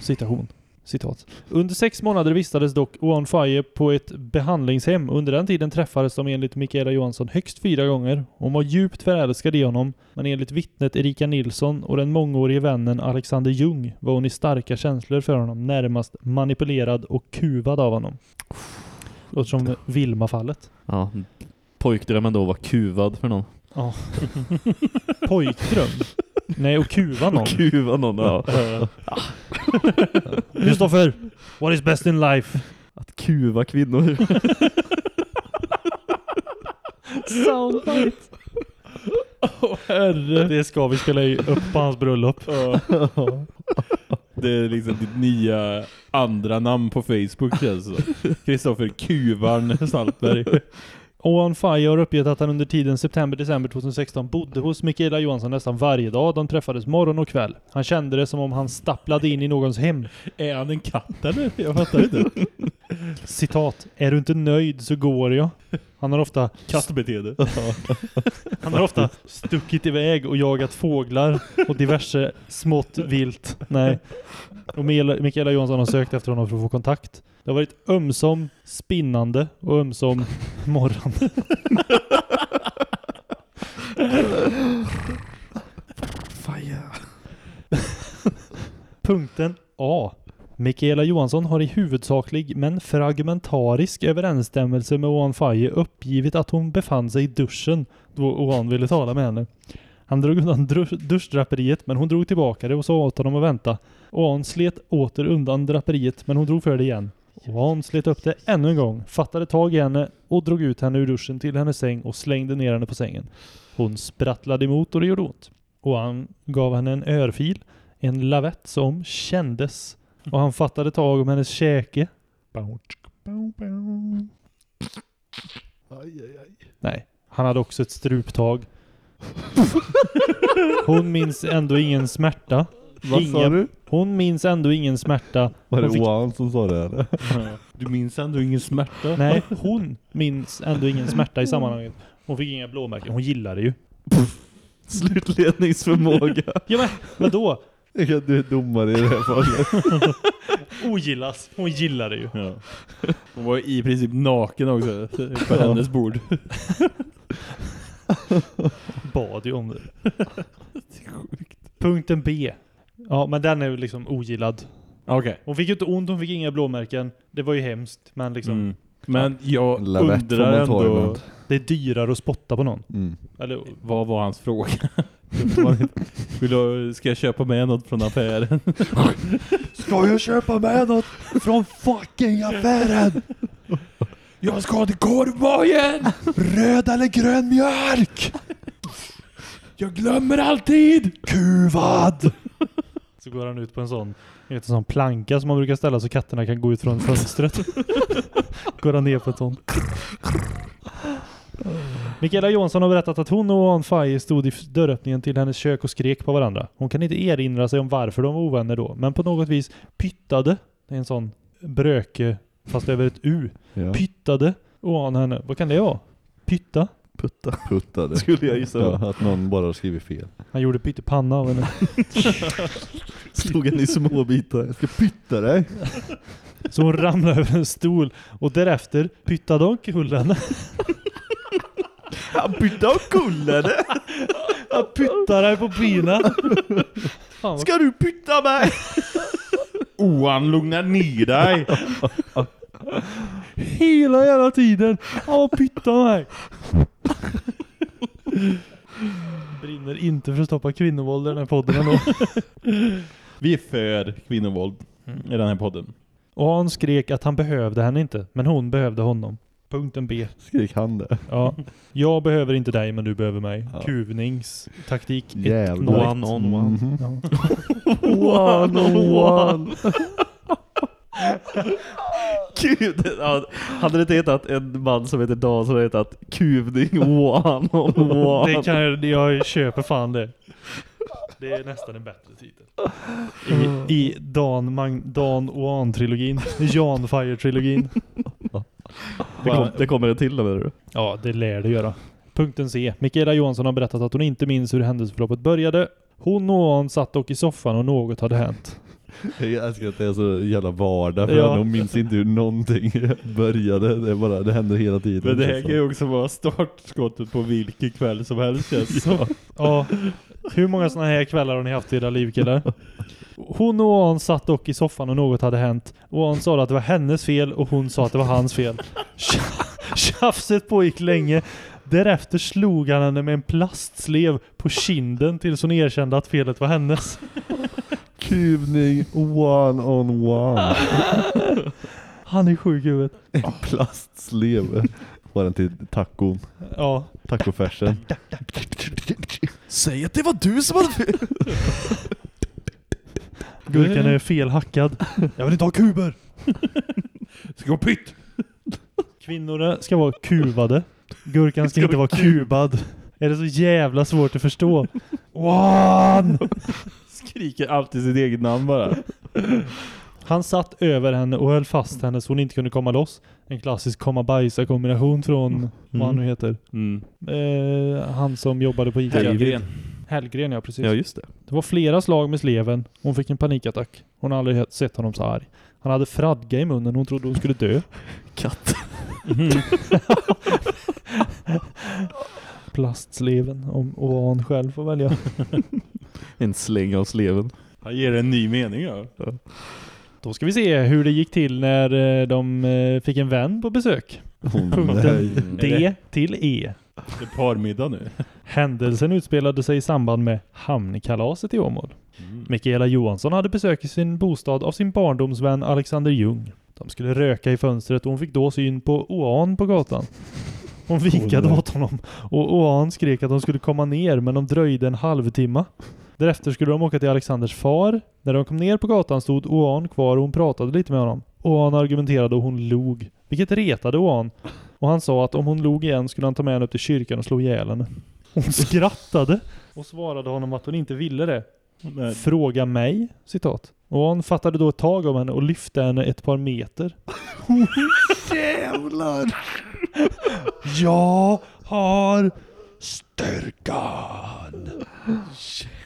Citation. Citat. Under sex månader vistades dock Oan Faye på ett behandlingshem. Under den tiden träffades de enligt Mikaela Johansson högst fyra gånger. Hon var djupt förälskad i honom, men enligt vittnet Erika Nilsson och den mångårige vännen Alexander Ljung var hon i starka känslor för honom, närmast manipulerad och kuvad av honom. Låter som Vilma-fallet. Ja, pojkdrömmen då var kuvad för någon. Ja. Pojkdröm? Nej, och kuva någon. Kuva någon, ja. Kristoffer, what is best in life? Att kuva kvinnor. Soundbite. Åh herre. Det ska vi spela i- upp på hans bröllop. Det är liksom ditt nya andra namn på Facebook känns som. Kristoffer Kuvarn Saltberg. Owen Fire har uppgett att han under tiden september-december 2016 bodde hos Mikaela Johansson nästan varje dag. De träffades morgon och kväll. Han kände det som om han stapplade in i någons hem. Är han en katt eller? Jag fattar inte. Citat. Är du inte nöjd så går jag. Han har ofta... Kattbeteende. Han har ofta stuckit iväg och jagat fåglar och diverse smått vilt. Nej. Och Mikaela Johansson har sökt efter honom för att få kontakt. Det har varit ömsom spinnande och ömsom morrande. Faja. Punkten A. Mikaela Johansson har i huvudsaklig men fragmentarisk överensstämmelse med Oan Faye uppgivit att hon befann sig i duschen då Oan ville tala med henne. Han drog undan duschdraperiet men hon drog tillbaka det och sa åt honom att vänta. Oan slet åter undan draperiet men hon drog för det igen. Oan slet upp det ännu en gång, fattade tag i henne och drog ut henne ur duschen till hennes säng och slängde ner henne på sängen. Hon sprattlade emot och det gjorde ont. Och han gav henne en örfil, en lavett som kändes. Och han fattade tag om hennes käke. Nej, han hade också ett struptag. Hon minns ändå ingen smärta. Vad sa du? Hon minns ändå ingen smärta. Var det Hon fick- som sa det eller? Du minns ändå ingen smärta? Nej, hon minns ändå ingen smärta i sammanhanget. Hon fick inga blåmärken. Hon gillar det ju. Slutledningsförmåga. Ja men, vadå? Du är domare i det här fallet. Ogillas. Hon gillar det ju. Ja. Hon var i princip naken också på Ja. hennes bord. Bad ju om det. Punkten B. Ja, men den är ju liksom ogillad. Okej. Hon fick ju inte ont, hon fick inga blåmärken. Det var ju hemskt, men liksom... Mm. Men jag Lavett får undrar man ta ändå... ibland. Det är dyrare att spotta på någon. Mm. Eller, Vad var hans fråga? Vill du, ska jag köpa med något från affären? Ska jag köpa med något från fucking affären? Jag ska till korvbajen! Röd eller grön mjölk? Jag glömmer alltid! Kuvad! Så går han ut på en sån, en sån planka som man brukar ställa så katterna kan gå ut från fönstret. går han ner på ett sånt. Mikaela Johansson har berättat att hon och Faye stod i dörröppningen till hennes kök och skrek på varandra. Hon kan inte erinra sig om varför de var ovänner då, men på något vis pyttade, det är en sån bröke fast över ett U, Ja. pyttade Oan henne. Vad kan det vara? Pytta? Putta. Puttade. Skulle jag gissa. Ja, att någon bara har skrivit fel. Han gjorde pyttepanna av henne. Slog henne i små bitar. Jag ska pytta dig. Så hon ramlade över en stol och därefter pyttade omkull henne. Han bytte omkull henne. Han pyttade dig på vad- Ska du pytta mig? Oan, lugna ner dig! Hela jävla tiden. Han var pytta mig. Brinner inte för att stoppa kvinnovåld i den här podden ändå. Vi är för kvinnovåld i den här podden. Och han skrek att han behövde henne inte, men hon behövde honom. Punkten B. Skrek han det? Ja. Jag behöver inte dig, men du behöver mig. Ja. Kuvningstaktik Jävlar. 1-0. One on one. Mhm. Ja. One on one. Gud, hade det inte hetat en man som heter Dan så hade det hetat kuvning one on one. Det kan jag, jag köper fan det. Det är nästan en bättre titel. I, i Dan, Mag, Dan Oan-trilogin. Jan Fire-trilogin. det, kom, det kommer en till då menar du? Ja, det lär det göra. Punkten C. Mikaela Johansson har berättat att hon inte minns hur händelseförloppet började. Hon och Oan satt dock i soffan och något hade hänt. Jag älskar att det är så jävla vardag för Ja. ja. de minns inte hur någonting började. Det, bara, det händer hela tiden. Men det här kan ju också vara startskottet på vilken kväll som helst som. Ja. Hur många sådana här kvällar har ni haft i era liv killar? Hon och Oan satt dock i soffan och något hade hänt. Oan sa att det var hennes fel och hon sa att det var hans fel. Tja- Tjafset pågick länge. Därefter slog han henne med en plastslev på kinden tills hon erkände att felet var hennes. Kuvning one on one. Han är sjuk i huvudet. En plastslev. Var den till tacon. Ja. Tacofärsen. Säg att det var du som hade. Gurkan är felhackad. Jag vill inte ha kuber. Ska gå pytt! Kvinnor ska vara kuvade. Gurkan ska inte vara kubad. Är det så jävla svårt att förstå? One! Skriker alltid sitt eget namn bara. Han satt över henne och höll fast henne så hon inte kunde komma loss. En klassisk komma bajsa kombination från vad han nu heter. Mm. Eh, han som jobbade på Ica. Hellgren. Hellgren ja, precis. Ja just det. Det var flera slag med sleven. Hon fick en panikattack. Hon har aldrig sett honom så arg. Han hade fradga i munnen. Hon trodde hon skulle dö. Katt. Plastsleven, om Oan själv får välja. En släng av sleven. Han ger en ny mening ja. Då ska vi se hur det gick till när eh, de eh, fick en vän på besök. Punkten D till E. Det är parmiddag nu. Händelsen utspelade sig i samband med hamnkalaset i Åmål. Mikaela Johansson hade besök i sin bostad av sin barndomsvän Alexander Ljung. De skulle röka i fönstret och hon fick då syn på Oan på gatan. Hon vinkade nej. åt honom och Oan skrek att de skulle komma ner men de dröjde en halvtimme. Därefter skulle de åka till Alexanders far. När de kom ner på gatan stod Oan kvar och hon pratade lite med honom. Oan argumenterade och hon log, vilket retade Oan. Och han sa att om hon log igen skulle han ta med henne upp till kyrkan och slå ihjäl henne. Hon skrattade och svarade honom att hon inte ville det. Fråga mig, citat. Och han fattade då ett tag om henne och lyfte henne ett par meter. Jävlar! Jag har styrkan.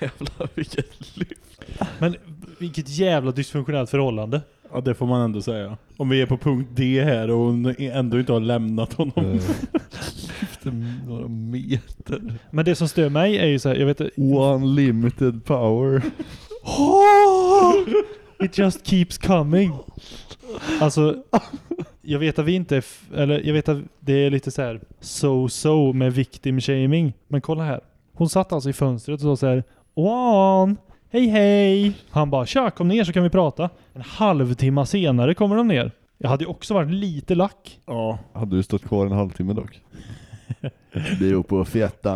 Jävlar vilket lyft. Men vilket jävla dysfunktionellt förhållande. Ja det får man ändå säga. Om vi är på punkt D här och hon ändå inte har lämnat honom. Efter några meter. Men det som stör mig är ju så här, jag vet Unlimited power. It just keeps coming. Alltså, jag vet att vi inte eller jag vet att det är lite så här so-so med victim shaming. Men kolla här. Hon satt alltså i fönstret och sa så här Oan, hej hej. Han bara tja kom ner så kan vi prata. En halvtimme senare kommer de ner. Jag hade ju också varit lite lack. Ja. Hade du stått kvar en halvtimme dock? Vi är på feta.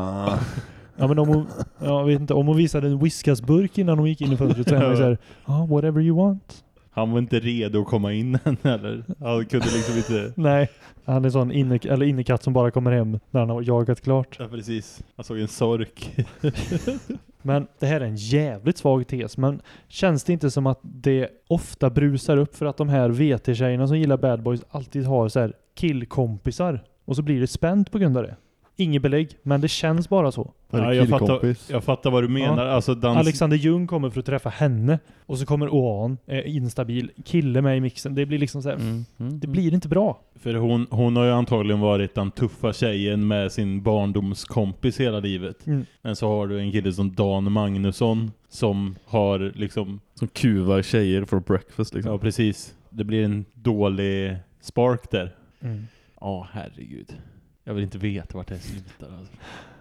Ja men om hon, jag vet inte, om hon visade en whiskasburk innan hon gick in i fönstret så är man ju såhär, ja whatever you want. Han var inte redo att komma in än eller? Han kunde liksom inte... Nej, han är sån inne, eller innekatt som bara kommer hem när han har jagat klart. Ja precis. Han såg en sork. Men det här är en jävligt svag tes, men känns det inte som att det ofta brusar upp för att de här VT-tjejerna som gillar bad boys alltid har så här killkompisar och så blir det spänt på grund av det? Inget belägg, men det känns bara så. Ja, jag, fattar, jag fattar vad du menar. Ja. Alltså dans... Alexander Ljung kommer för att träffa henne och så kommer Oan, eh, instabil, kille med i mixen. Det blir liksom så här, det blir inte bra. För hon, hon har ju antagligen varit den tuffa tjejen med sin barndomskompis hela livet. Mm. Men så har du en kille som Dan Magnusson som har liksom... Som kuvar tjejer för breakfast liksom. Ja, precis. Det blir en dålig spark där. Mm. Ja, herregud. Jag vill inte veta vart det slutar alltså.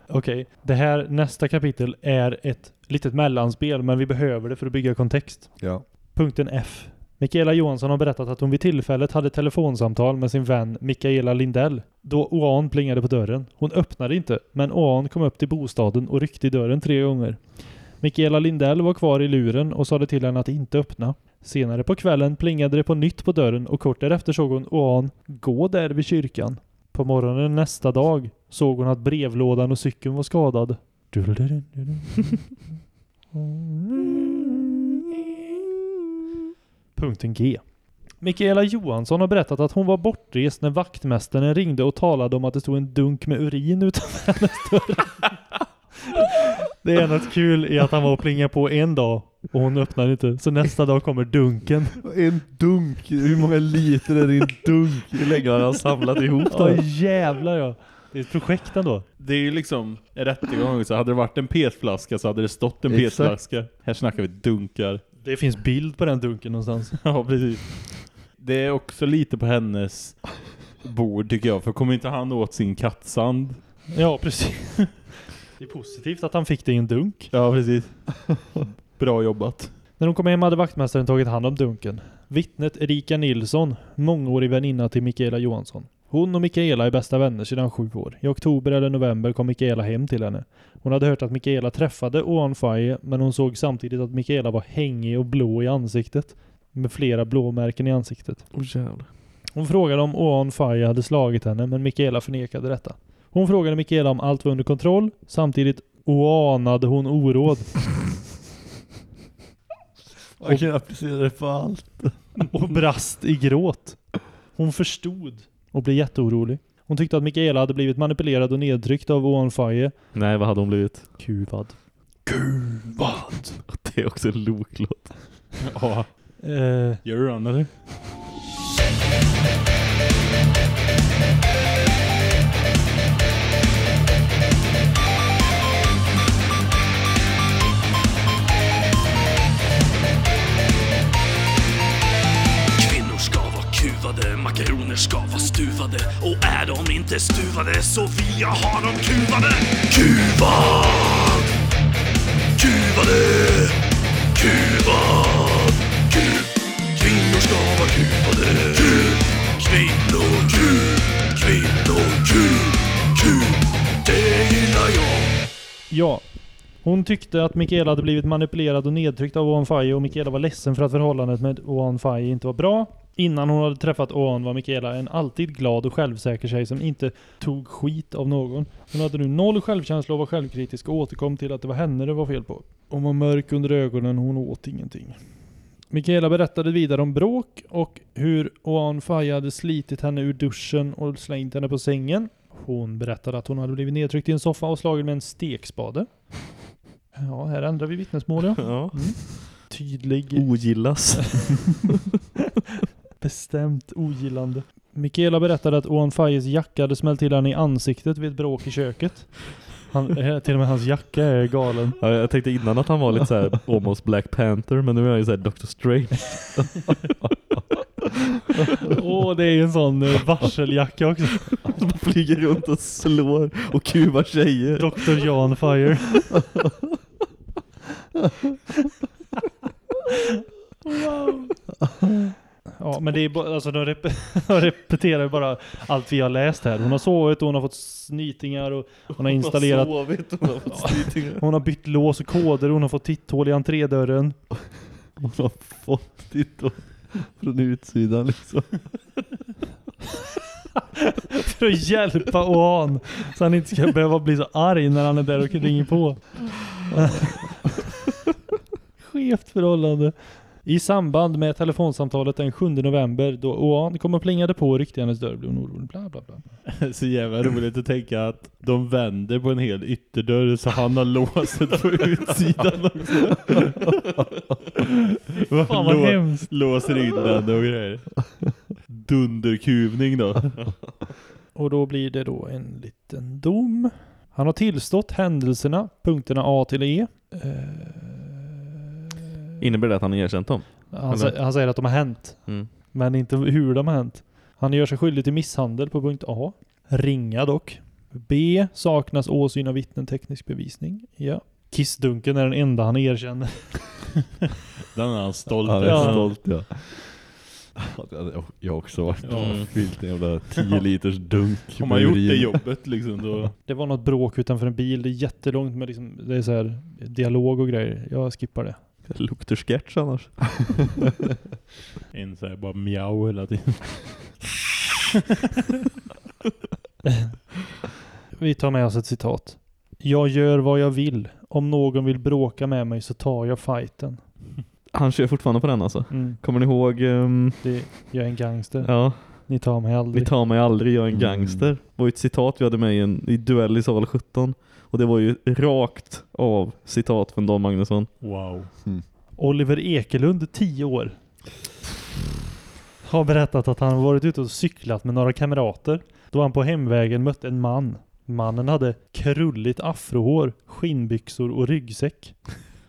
Okej, det här nästa kapitel är ett litet mellanspel men vi behöver det för att bygga kontext. Ja. Punkten F. Mikaela Johansson har berättat att hon vid tillfället hade telefonsamtal med sin vän Mikaela Lindell då Oan plingade på dörren. Hon öppnade inte, men Oan kom upp till bostaden och ryckte i dörren tre gånger. Mikaela Lindell var kvar i luren och sade till henne att inte öppna. Senare på kvällen plingade det på nytt på dörren och kort därefter såg hon Oan gå där vid kyrkan. På morgonen nästa dag såg hon att brevlådan och cykeln var skadad. Punkten G. Mikaela Johansson har berättat att hon var bortrest när vaktmästaren ringde och talade om att det stod en dunk med urin utanför hennes dörr. Det är något kul i att han var och plingade på en dag och hon öppnade inte. Så nästa dag kommer dunken. En dunk, hur många liter är det i en dunk? Hur länge har han samlat ihop det? Ja jävlar ja. Det är ett projekt ändå. Det är ju liksom en rättegång. Så hade det varit en petflaska så hade det stått en Exakt. petflaska. Här snackar vi dunkar. Det finns bild på den dunken någonstans. Ja, precis. Det är också lite på hennes bord tycker jag. För kommer inte han åt sin kattsand? Ja, precis. Det är positivt att han fick det i en dunk. Ja, precis. Bra jobbat. När de kom hem hade vaktmästaren tagit hand om dunken. Vittnet Erika Nilsson, mångårig väninna till Mikaela Johansson. Hon och Mikaela är bästa vänner sedan sju år. I oktober eller november kom Mikaela hem till henne. Hon hade hört att Mikaela träffade Oan Faye, men hon såg samtidigt att Mikaela var hängig och blå i ansiktet. Med flera blåmärken i ansiktet. Åh jävlar. Hon frågade om Oan Faye hade slagit henne, men Mikaela förnekade detta. Hon frågade Mikaela om allt var under kontroll, samtidigt oanade hon oråd. Man kan applicera det på allt. och brast i gråt. Hon förstod och blev jätteorolig. Hon tyckte att Mikaela hade blivit manipulerad och nedtryckt av Oan Faye. Nej, vad hade hon blivit? Kuvad. Kuvad! Det är också en loklåt. Ja. Eh, Gör du den eller? Makaroner ska vara stuvade och är de inte stuvade så vill jag ha dem kuvade. Kuvad! Kuvade! Kuvad! Kuv! Kvinnor ska vara kuvade. Kuv! Kvinnor, kuv! Kvinnor, kuv! Kuv! Det gillar jag. Ja. Hon tyckte att Mikaela hade blivit manipulerad och nedtryckt av One Fire och Mikaela var ledsen för att förhållandet med One Fire inte var bra. Innan hon hade träffat Oan var Mikaela en alltid glad och självsäker tjej som inte tog skit av någon. Hon hade nu noll självkänsla och var självkritisk och återkom till att det var henne det var fel på. Hon var mörk under ögonen och hon åt ingenting. Mikaela berättade vidare om bråk och hur Oan Fai hade slitit henne ur duschen och slängt henne på sängen. Hon berättade att hon hade blivit nedtryckt i en soffa och slagen med en stekspade. Ja, här ändrar vi vittnesmål ja. Ja. Mm. Tydlig. Ogillas. Bestämt ogillande. Mikaela berättade att Oan Fayes jacka hade smält till henne i ansiktet vid ett bråk i köket. Han, eh, till och med hans jacka är galen. Ja, jag tänkte innan att han var lite så här almost Black Panther, men nu är han ju såhär Doctor Strange. Åh, det är ju en sån eh, varseljacka också. Han flyger runt och slår och kuvar tjejer. Dr. Jan Fire. wow. Ja, men det är bara, alltså de, rep repeterar ju bara allt vi har läst här. Hon har sovit och hon har fått snytingar och hon har installerat... Hon har sovit, hon har fått snytingar. Hon har bytt lås och koder, hon har fått titthål i entrédörren. Hon har fått titthål från utsidan liksom. För att hjälpa Oan. Så han inte ska behöva bli så arg när han är där och ringer på. Skevt förhållande. I samband med telefonsamtalet den 7 november då Oan kom och plingade på och ryckte hennes dörr blev hon orolig. Bla bla bla. Så jävla roligt att tänka att de vänder på en hel ytterdörr så han har låset på utsidan också. Fan, vad hemskt. Låser in den och grejer. Dunderkuvning då. Och då blir det då en liten dom. Han har tillstått händelserna, punkterna A till E. Eh, Innebär det att han har erkänt dem? Han, sä- han säger att de har hänt. Mm. Men inte hur de har hänt. Han gör sig skyldig till misshandel på punkt A. Ringa dock. B. Saknas åsyn av vittnen teknisk bevisning. Ja. Kissdunken är den enda han erkänner. Den är han stolt är Ja. stolt ja. Jag- har också varit och fyllt en jävla 10 liters dunk. Om man gjort det jobbet liksom då. Det var något bråk utanför en bil. Det är jättelångt med liksom, det är så här dialog och grejer. Jag skippar det. Det luktar sketch annars. En så här bara mjau hela tiden. Vi tar med oss ett citat. Jag gör vad jag vill. Om någon vill bråka med mig så tar jag fighten. Han kör fortfarande på den alltså. Mm. Kommer ni ihåg? ehm, Det, jag är en gangster. ja, Ni tar mig aldrig. vi tar mig aldrig, jag är en Mm. gangster. Det var ett citat vi hade med i, en, i duell i sal 17. Och det var ju rakt av citat från Dan Magnusson. Wow. Oliver Ekelund, 10 år. Har berättat att han varit ute och cyklat med några kamrater. Då han på hemvägen mötte en man. Mannen hade krulligt afrohår, skinnbyxor och ryggsäck.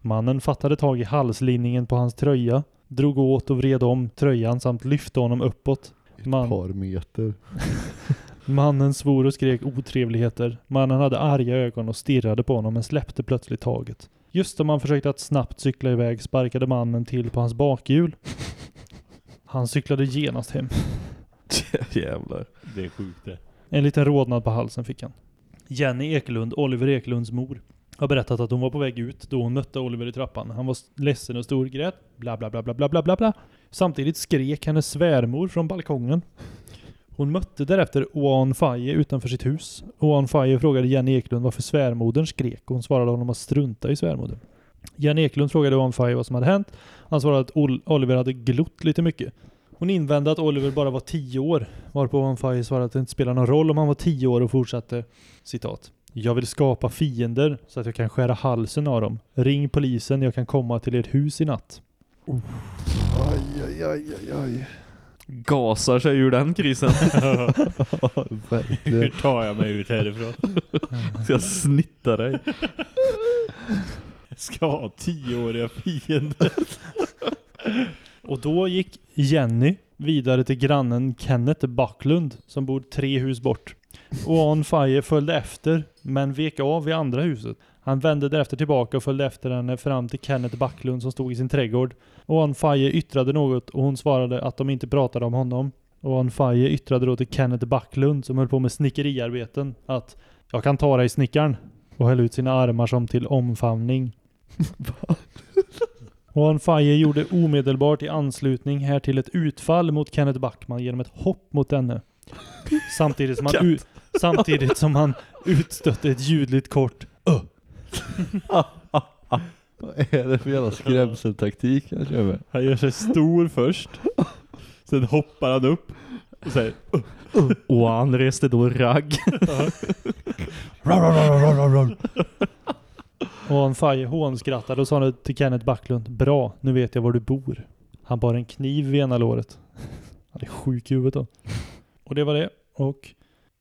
Mannen fattade tag i halslinningen på hans tröja, drog åt och vred om tröjan samt lyfte honom uppåt. Ett Man, par meter. mannen svor och skrek otrevligheter. Mannen hade arga ögon och stirrade på honom men släppte plötsligt taget. Just som han försökte att snabbt cykla iväg sparkade mannen till på hans bakhjul. Han cyklade genast hem. Jävlar. Det är sjukt det. En liten rodnad på halsen fick han. Jenny Ekelund, Oliver Ekelunds mor, har berättat att hon var på väg ut då hon mötte Oliver i trappan. Han var ledsen och storgrät. Bla bla bla bla bla bla bla bla. Samtidigt skrek hennes svärmor från balkongen. Hon mötte därefter Oan Faye utanför sitt hus. Oan Faye frågade Jenny Eklund varför svärmodern skrek och hon svarade honom att strunta i svärmodern. Jenny Eklund frågade Oan Faye vad som hade hänt. Han svarade att Ol- Oliver hade glott lite mycket. Hon invände att Oliver bara var 10 år, varpå Oan Faye svarade att det inte spelar någon roll om han var 10 år och fortsatte citat. Jag vill skapa fiender så att jag kan skära halsen av dem. Ring polisen, jag kan komma till ert hus i natt. Aj, aj, aj, aj, aj. Gasar sig ur den krisen. Hur tar jag mig ut härifrån? Så jag snittar dig. Jag ska ha tioåriga fiender. Och då gick Jenny vidare till grannen Kenneth Backlund som bor tre hus bort. Och On Fire följde efter, men vek av vid andra huset. Han vände därefter tillbaka och följde efter henne fram till Kenneth Backlund som stod i sin trädgård. Och On Fire yttrade något och hon svarade att de inte pratade om honom. Och On Fire yttrade då till Kenneth Backlund som höll på med snickeriarbeten att Jag kan ta dig snickaren. Och höll ut sina armar som till omfamning. Och On Fire gjorde omedelbart i anslutning här till ett utfall mot Kenneth Backman genom ett hopp mot denne. Samtidigt som han, samtidigt som han utstötte ett ljudligt kort Öh. Vad är det för jävla skrämseltaktik han kör med? Han gör sig stor först. Sen hoppar han upp och säger "Uh." Och han reste då ragg. Och On Fire hånskrattade och sa nu till Kenneth Backlund Bra, nu vet jag var du bor. Han bar en kniv vid ena låret. Han är sjuk i huvudet då. Och det var det. Och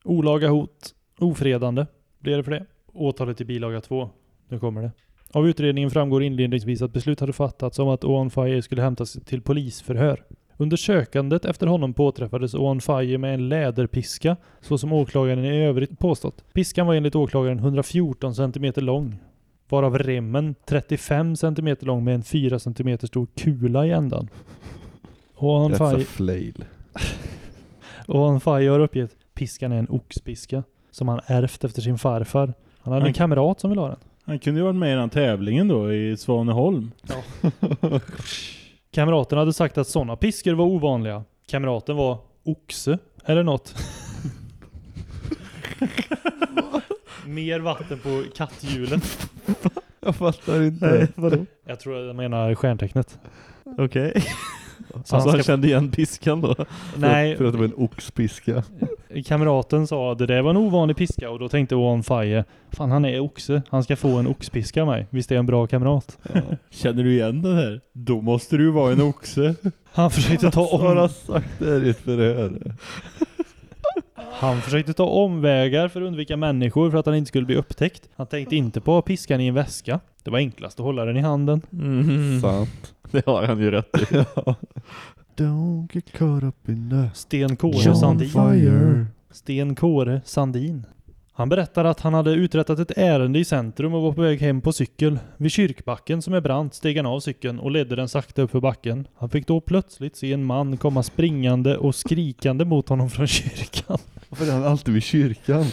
olaga hot, ofredande blev det för det. Åtalet i bilaga 2. Nu kommer det. Av utredningen framgår inledningsvis att beslut hade fattats om att On Fire skulle hämtas till polisförhör. Under sökandet efter honom påträffades On Fire med en läderpiska, så som åklagaren i övrigt påstått. Piskan var enligt åklagaren 114 cm lång, varav remmen 35 cm lång med en 4 cm stor kula i ändan. On That's a flail. och On Fire har uppgett piskan är en oxpiska som han ärvt efter sin farfar. Han hade en kamrat som ville ha den. Han kunde ju varit med i den tävlingen då i Svaneholm. Kamraten hade sagt att sådana piskor var ovanliga. Kamraten var oxe eller något. Mer vatten på katthjulen. Jag fattar inte. vadå? Jag tror jag menar stjärntecknet. Okej. Så Alltså han ska- kände igen piskan då? Nej. För att det var en oxpiska. Kamraten sa det där var en ovanlig piska och då tänkte On Fire Fan han är oxe, han ska få en oxpiska av mig. Visst är jag en bra kamrat? Känner du igen den här? Då måste du vara en oxe. Han försökte ta har om... han sagt det här i ett förhör? Han försökte ta omvägar för att undvika människor för att han inte skulle bli upptäckt. Han tänkte inte på att ha piskan i en väska. Det var enklast att hålla den i handen. Mm. Sant. Det har han ju rätt i. Don't get caught up in the Sten Kåre Sandin. Fire. Sten Kåre Sandin. Han berättar att han hade uträttat ett ärende i centrum och var på väg hem på cykel. Vid kyrkbacken som är brant steg han av cykeln och ledde den sakta upp för backen. Han fick då plötsligt se en man komma springande och skrikande mot honom från kyrkan. Varför är han alltid vid kyrkan?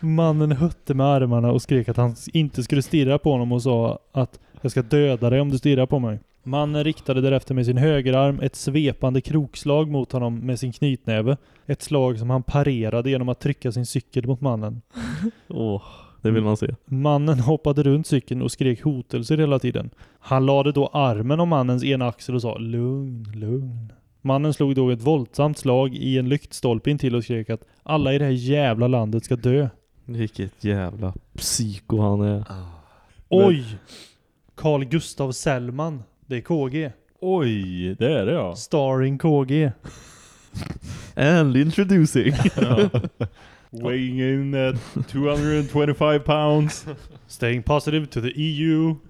Mannen hötte med armarna och skrek att han inte skulle stirra på honom och sa att jag ska döda dig om du stirrar på mig. Mannen riktade därefter med sin högerarm ett svepande krokslag mot honom med sin knytnäve. Ett slag som han parerade genom att trycka sin cykel mot mannen. Åh, det vill man se. Mannen hoppade runt cykeln och skrek hotelser hela tiden. Han lade då armen om mannens ena axel och sa lugn, lugn. Mannen slog då ett våldsamt slag i en lyktstolpe intill och skrek att alla i det här jävla landet ska dö. Vilket jävla psyko han är. Oj! Carl Gustav Sellman. Det är KG. Oj, det är det ja. Starring KG. And introducing. ja. Weighing in at 225 pounds. Staying positive to the EU.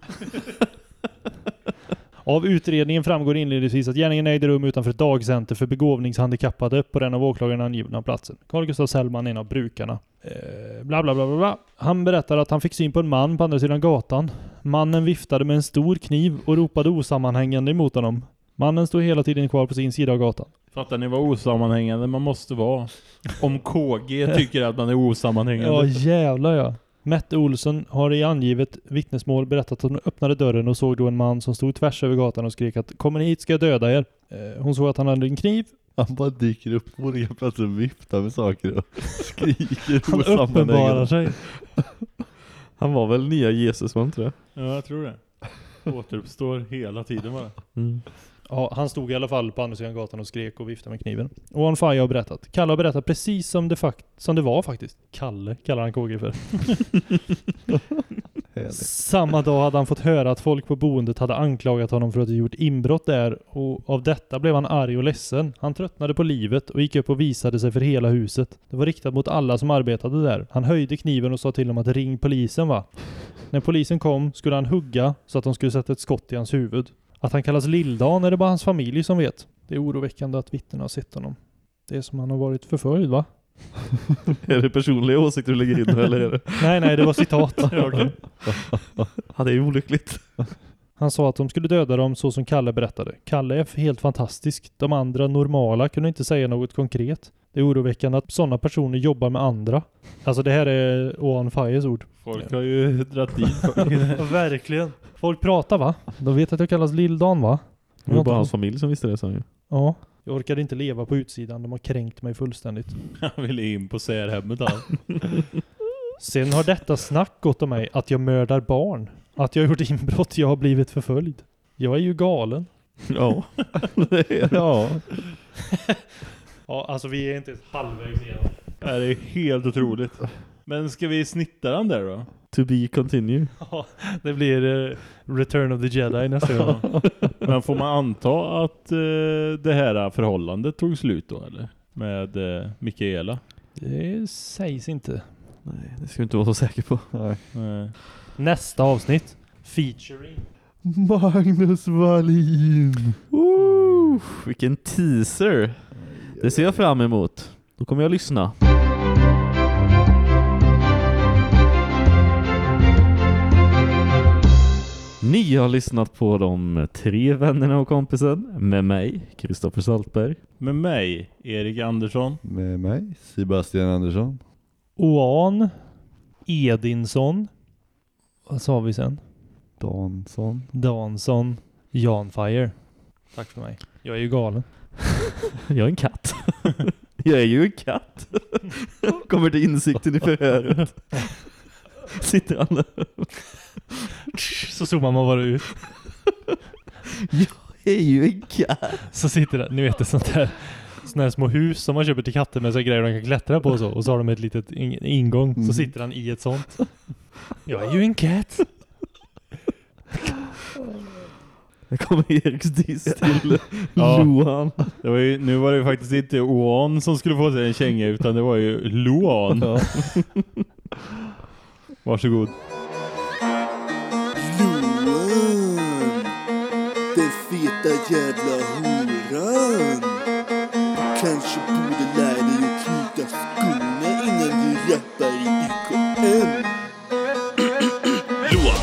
Av utredningen framgår inledningsvis att gärningen ägde rum utanför ett dagcenter för begåvningshandikappade på den av åklagaren angivna platsen. Carl Gustav Sellman är en av brukarna. Eh, bla bla bla bla bla. Han berättar att han fick syn på en man på andra sidan gatan. Mannen viftade med en stor kniv och ropade osammanhängande emot honom. Mannen stod hela tiden kvar på sin sida av gatan. Fattar ni vad osammanhängande man måste vara? Om KG tycker att man är osammanhängande. Ja jävlar ja. Mette Olsson har i angivet vittnesmål berättat att hon öppnade dörren och såg då en man som stod tvärs över gatan och skrek att Kommer ni hit ska jag döda er. Eh, Hon såg att han hade en kniv. Han bara dyker upp på olika platser och viftar med saker och skriker Han uppenbarar sig. Han var väl nya Jesus, han inte det? Ja, jag tror det. Återuppstår hela tiden bara. Mm. Ja, han stod i alla fall på andra sidan gatan och skrek och viftade med kniven. Och On Fire har berättat. Kalle har berättat precis som det, fakt som det var faktiskt. Kalle kallar han KG för. Samma dag hade han fått höra att folk på boendet hade anklagat honom för att ha gjort inbrott där och av detta blev han arg och ledsen. Han tröttnade på livet och gick upp och visade sig för hela huset. Det var riktat mot alla som arbetade där. Han höjde kniven och sa till dem att ring polisen va. När polisen kom skulle han hugga så att de skulle sätta ett skott i hans huvud. Att han kallas Lilldan är det bara hans familj som vet. Det är oroväckande att vittnen har sett honom. Det är som han har varit förföljd va? Är det personliga åsikter du lägger in eller? Är det? Nej, nej, det var citat. ja, det är olyckligt. Han sa att de skulle döda dem så som Kalle berättade. Kalle är helt fantastisk. De andra normala kunde inte säga något konkret. Det är oroväckande att sådana personer jobbar med andra. Alltså det här är Oan Fires ord. Folk har ju dratt dit Ja, verkligen. Folk pratar va? De vet att jag kallas Lill-Dan va? Det var bara hans familj som visste det sa han ju. Ja. Jag orkade inte leva på utsidan. De har kränkt mig fullständigt. Han ville in på särhemmet han. Sen har detta snack gått om mig att jag mördar barn. Att jag har gjort inbrott, jag har blivit förföljd. Jag är ju galen. Ja. ja. Ja, alltså vi är inte ens halvvägs igenom. Det här är helt otroligt. Men ska vi snitta den där då? To be continue. Ja, det blir eh, Return of the Jedi nästa gång. Men får man anta att eh, det här förhållandet tog slut då eller? Med eh, Mikaela? Det sägs inte. Nej, det ska vi inte vara så säker på. Nej. Nej. Nästa avsnitt. Featuring. Magnus Wallin! Woo, vilken teaser! Det ser jag fram emot. Då kommer jag lyssna. Ni har lyssnat på de tre vännerna och kompisen med mig, Kristoffer Saltberg. Med mig, Erik Andersson. Med mig, Sebastian Andersson. Oan. Edinsson. Vad sa vi sen? Dansson. Dansson. Jan Fire. Tack för mig. Jag är ju galen. Jag är en katt. Jag är ju en katt. Kommer till insikten i förhöret. Sitter han Så zoomar man bara ut. Jag är ju en katt. Så sitter det, ni vet det sånt där såna här små hus som man köper till katter med så grejer de kan klättra på och så. Och så har de ett litet in- ingång. Mm. Så sitter han i ett sånt. Jag är ju en katt. Det kommer Eriks diss till Ja. Johan. Det var ju, nu var det ju faktiskt inte Oan som skulle få sig en känga utan det var ju Loan. Ja. Varsågod. Loan, den feta jävla horan. Kanske borde lära dig att knyta skorna innan du rappar i UKM. Loan,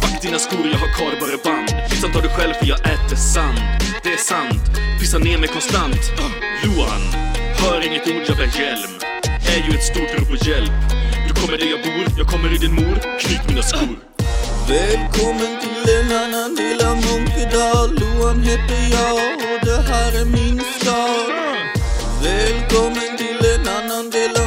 fuck dina skor, jag har kardborreband band du själv för jag äter sand. Det är sant, pissar ner mig konstant. Ah, Johan, hör inget ord, jag bär hjälm. Är ju ett stort rop på hjälp. Du kommer där jag bor, jag kommer i din mor. Knyt mina skor. Välkommen till en annan del av Munkedal. Johan heter jag och det här är min stad. Välkommen till en annan del